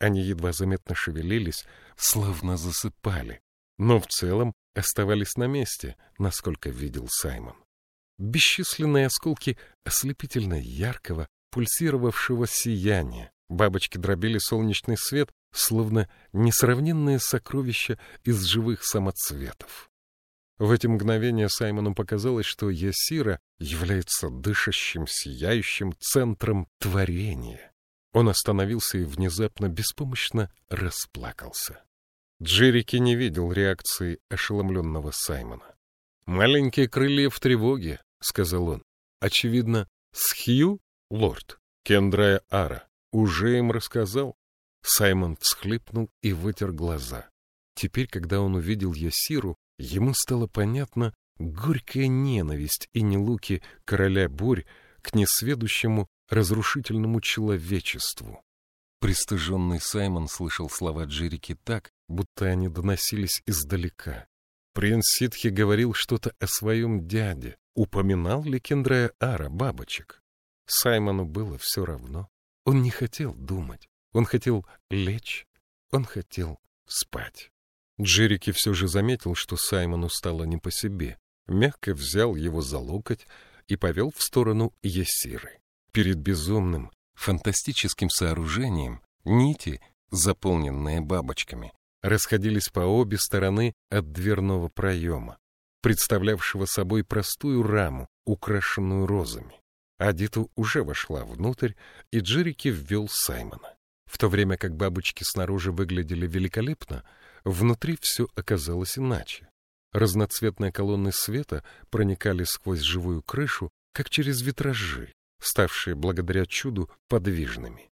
Они едва заметно шевелились, словно засыпали, но в целом оставались на месте, насколько видел Саймон. Бесчисленные осколки ослепительно яркого, пульсировавшего сияния. Бабочки дробили солнечный свет, словно несравненные сокровища из живых самоцветов. В эти мгновения Саймону показалось, что Ясира является дышащим, сияющим центром творения. Он остановился и внезапно беспомощно расплакался. Джерики не видел реакции ошеломленного Саймона. «Маленькие крылья в тревоге», — сказал он. «Очевидно, Схью, лорд, Кендрая Ара, уже им рассказал». Саймон всхлипнул и вытер глаза. Теперь, когда он увидел Ясиру, ему стало понятно горькая ненависть и нелуки короля бурь к несведущему разрушительному человечеству. Пристыженный Саймон слышал слова Джерики так, будто они доносились издалека. Принц Ситхи говорил что-то о своем дяде. Упоминал ли Кендрая Ара бабочек? Саймону было все равно. Он не хотел думать. Он хотел лечь. Он хотел спать. Джерики все же заметил, что Саймону стало не по себе. Мягко взял его за локоть и повел в сторону Есиры. Перед безумным, фантастическим сооружением нити, заполненные бабочками, расходились по обе стороны от дверного проема, представлявшего собой простую раму, украшенную розами. Адиту уже вошла внутрь, и Джерики ввел Саймона. В то время как бабочки снаружи выглядели великолепно, внутри все оказалось иначе. Разноцветные колонны света проникали сквозь живую крышу, как через витражи, ставшие благодаря чуду подвижными.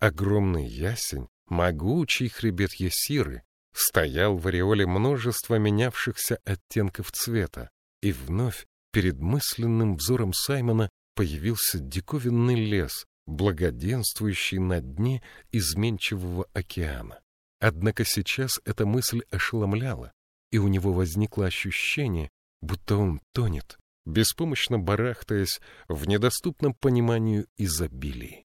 Огромный ясень, могучий хребет Есиры, стоял в ореоле множества менявшихся оттенков цвета, и вновь перед мысленным взором Саймона появился диковинный лес, благоденствующий на дне изменчивого океана. Однако сейчас эта мысль ошеломляла, и у него возникло ощущение, будто он тонет, беспомощно барахтаясь в недоступном пониманию изобилии.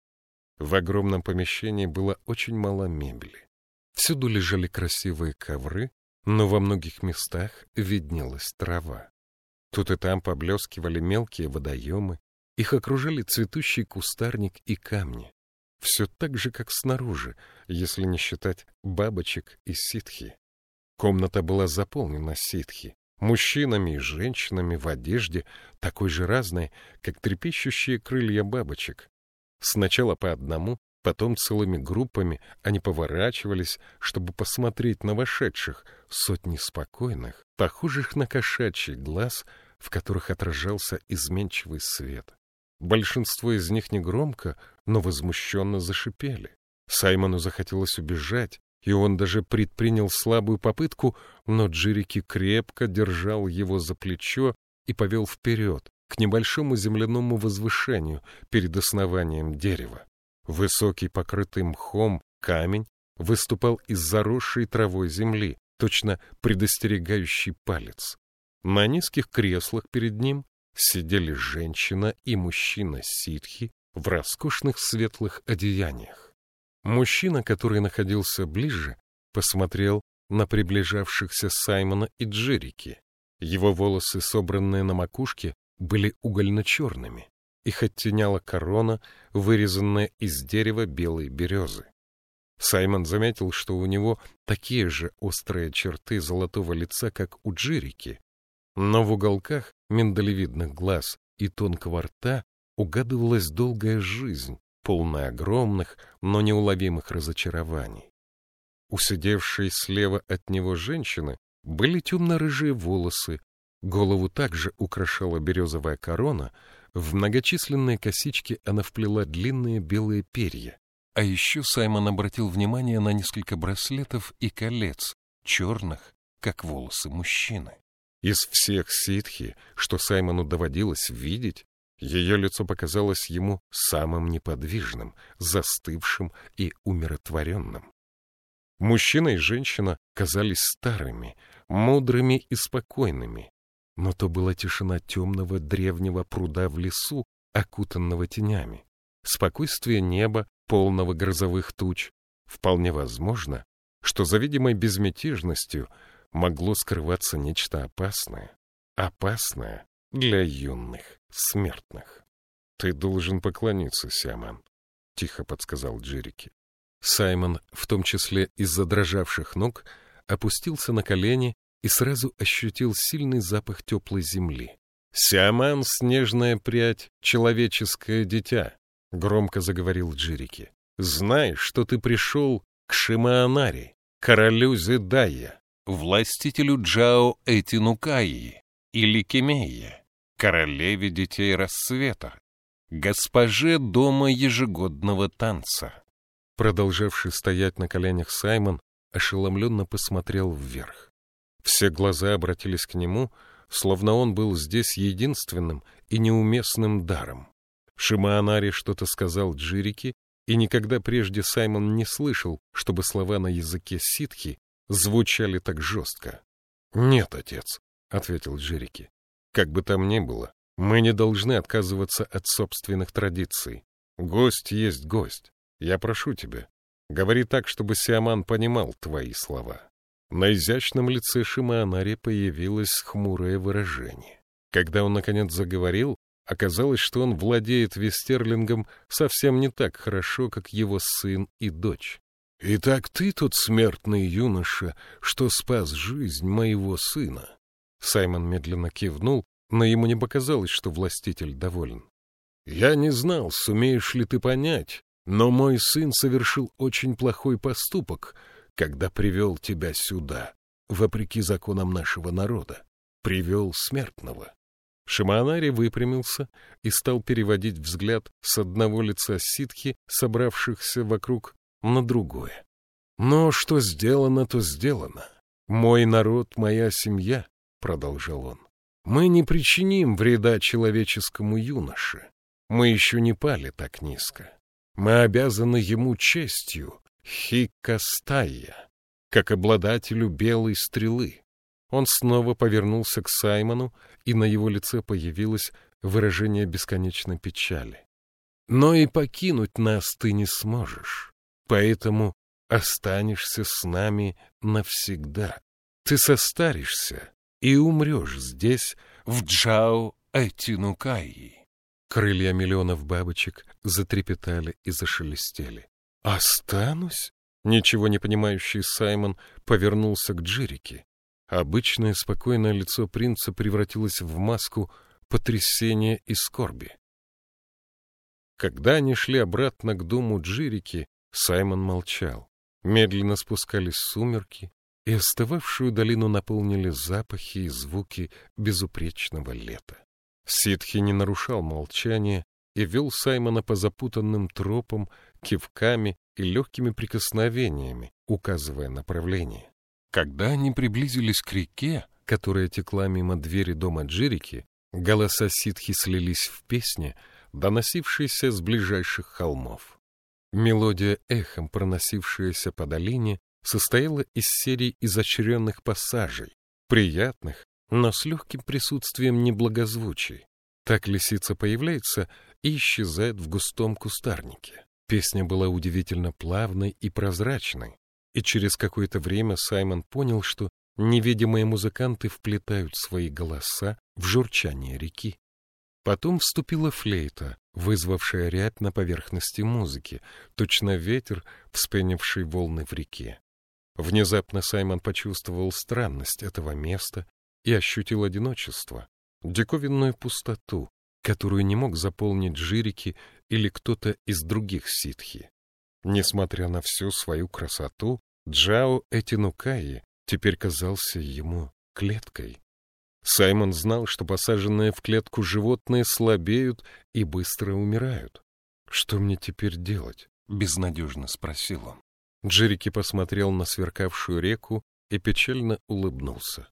В огромном помещении было очень мало мебели. Всюду лежали красивые ковры, но во многих местах виднелась трава. Тут и там поблескивали мелкие водоемы, их окружали цветущий кустарник и камни. Все так же, как снаружи, если не считать бабочек и ситхи. Комната была заполнена ситхи, мужчинами и женщинами в одежде, такой же разной, как трепещущие крылья бабочек. Сначала по одному, потом целыми группами они поворачивались, чтобы посмотреть на вошедших, сотни спокойных, похожих на кошачий глаз, в которых отражался изменчивый свет. Большинство из них негромко, но возмущенно зашипели. Саймону захотелось убежать, и он даже предпринял слабую попытку, но Джирики крепко держал его за плечо и повел вперед, к небольшому земляному возвышению перед основанием дерева. Высокий, покрытый мхом, камень выступал из заросшей травой земли, точно предостерегающий палец. На низких креслах перед ним сидели женщина и мужчина ситхи в роскошных светлых одеяниях. Мужчина, который находился ближе, посмотрел на приближавшихся Саймона и Джерики. Его волосы, собранные на макушке, были угольно-черными. Их оттеняла корона, вырезанная из дерева белой березы. Саймон заметил, что у него такие же острые черты золотого лица, как у Джерики, но в уголках миндалевидных глаз и тонкого рта угадывалась долгая жизнь, полная огромных, но неуловимых разочарований. У слева от него женщины были темно-рыжие волосы, голову также украшала березовая корона, в многочисленные косички она вплела длинные белые перья. А еще Саймон обратил внимание на несколько браслетов и колец, черных, как волосы мужчины. Из всех ситхи, что Саймону доводилось видеть, ее лицо показалось ему самым неподвижным, застывшим и умиротворенным. Мужчина и женщина казались старыми, мудрыми и спокойными, но то была тишина темного древнего пруда в лесу, окутанного тенями, спокойствие неба, полного грозовых туч. Вполне возможно, что за видимой безмятежностью могло скрываться нечто опасное. Опасное для юных смертных. — Ты должен поклониться, Сиаман, — тихо подсказал Джерики. Саймон, в том числе из-за дрожавших ног, опустился на колени и сразу ощутил сильный запах теплой земли. «Сиаман — снежная прядь, человеческое дитя», — громко заговорил Джерики. знай, что ты пришел к Шимаанаре, королю Зедая, властителю Джао Этинукаи или Кемея, королеве детей рассвета, госпоже дома ежегодного танца. Продолжавший стоять на коленях Саймон ошеломленно посмотрел вверх. Все глаза обратились к нему, словно он был здесь единственным и неуместным даром. Шимаанари что-то сказал Джирике, и никогда прежде Саймон не слышал, чтобы слова на языке ситхи звучали так жестко. — Нет, отец, — ответил Джирике. — Как бы там ни было, мы не должны отказываться от собственных традиций. Гость есть гость. Я прошу тебя, говори так, чтобы Сиаман понимал твои слова. На изящном лице Шимаанари появилось хмурое выражение. Когда он, наконец, заговорил, оказалось, что он владеет вестерлингом совсем не так хорошо, как его сын и дочь. «Итак, ты тот смертный юноша, что спас жизнь моего сына?» Саймон медленно кивнул, но ему не показалось, что властитель доволен. «Я не знал, сумеешь ли ты понять, но мой сын совершил очень плохой поступок, когда привел тебя сюда, вопреки законам нашего народа, привел смертного». Шимаанари выпрямился и стал переводить взгляд с одного лица ситхи, собравшихся вокруг, на другое. Но что сделано, то сделано. Мой народ, моя семья, — продолжал он. Мы не причиним вреда человеческому юноше. Мы еще не пали так низко. Мы обязаны ему честью, хикастая, как обладателю белой стрелы. Он снова повернулся к Саймону, и на его лице появилось выражение бесконечной печали. Но и покинуть нас ты не сможешь. Поэтому останешься с нами навсегда. Ты состаришься и умрешь здесь, в Джао-Этинукаи. Крылья миллионов бабочек затрепетали и зашелестели. «Останусь?» Ничего не понимающий Саймон повернулся к Джерике. Обычное спокойное лицо принца превратилось в маску потрясения и скорби. Когда они шли обратно к дому Джирики, Саймон молчал. Медленно спускались сумерки, и остывавшую долину наполнили запахи и звуки безупречного лета. Ситхи не нарушал молчания и вел Саймона по запутанным тропам, кивками и легкими прикосновениями, указывая направление. Когда они приблизились к реке, которая текла мимо двери дома Джерики, голоса ситхи слились в песне, доносившейся с ближайших холмов. Мелодия эхом, проносившаяся по долине, состояла из серии изощренных пассажей, приятных, но с легким присутствием неблагозвучий. Так лисица появляется и исчезает в густом кустарнике. Песня была удивительно плавной и прозрачной, и через какое-то время Саймон понял, что невидимые музыканты вплетают свои голоса в журчание реки. Потом вступила флейта, вызвавшая рябь на поверхности музыки, точно ветер, вспенивший волны в реке. Внезапно Саймон почувствовал странность этого места и ощутил одиночество, диковинную пустоту, которую не мог заполнить Джирики или кто-то из других ситхи. Несмотря на всю свою красоту, Джао Этинукаи теперь казался ему клеткой. Саймон знал, что посаженные в клетку животные слабеют и быстро умирают. «Что мне теперь делать?» — безнадежно спросил он. Джерики посмотрел на сверкавшую реку и печально улыбнулся.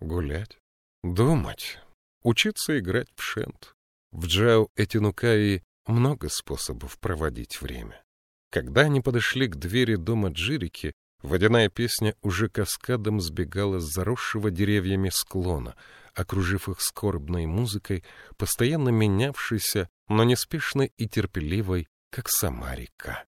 «Гулять? Думать? Учиться играть в шент? В Джао Этинукаи много способов проводить время». Когда они подошли к двери дома Джирики, Водяная песня уже каскадом сбегала с заросшего деревьями склона, окружив их скорбной музыкой, постоянно менявшейся, но неспешной и терпеливой, как сама река.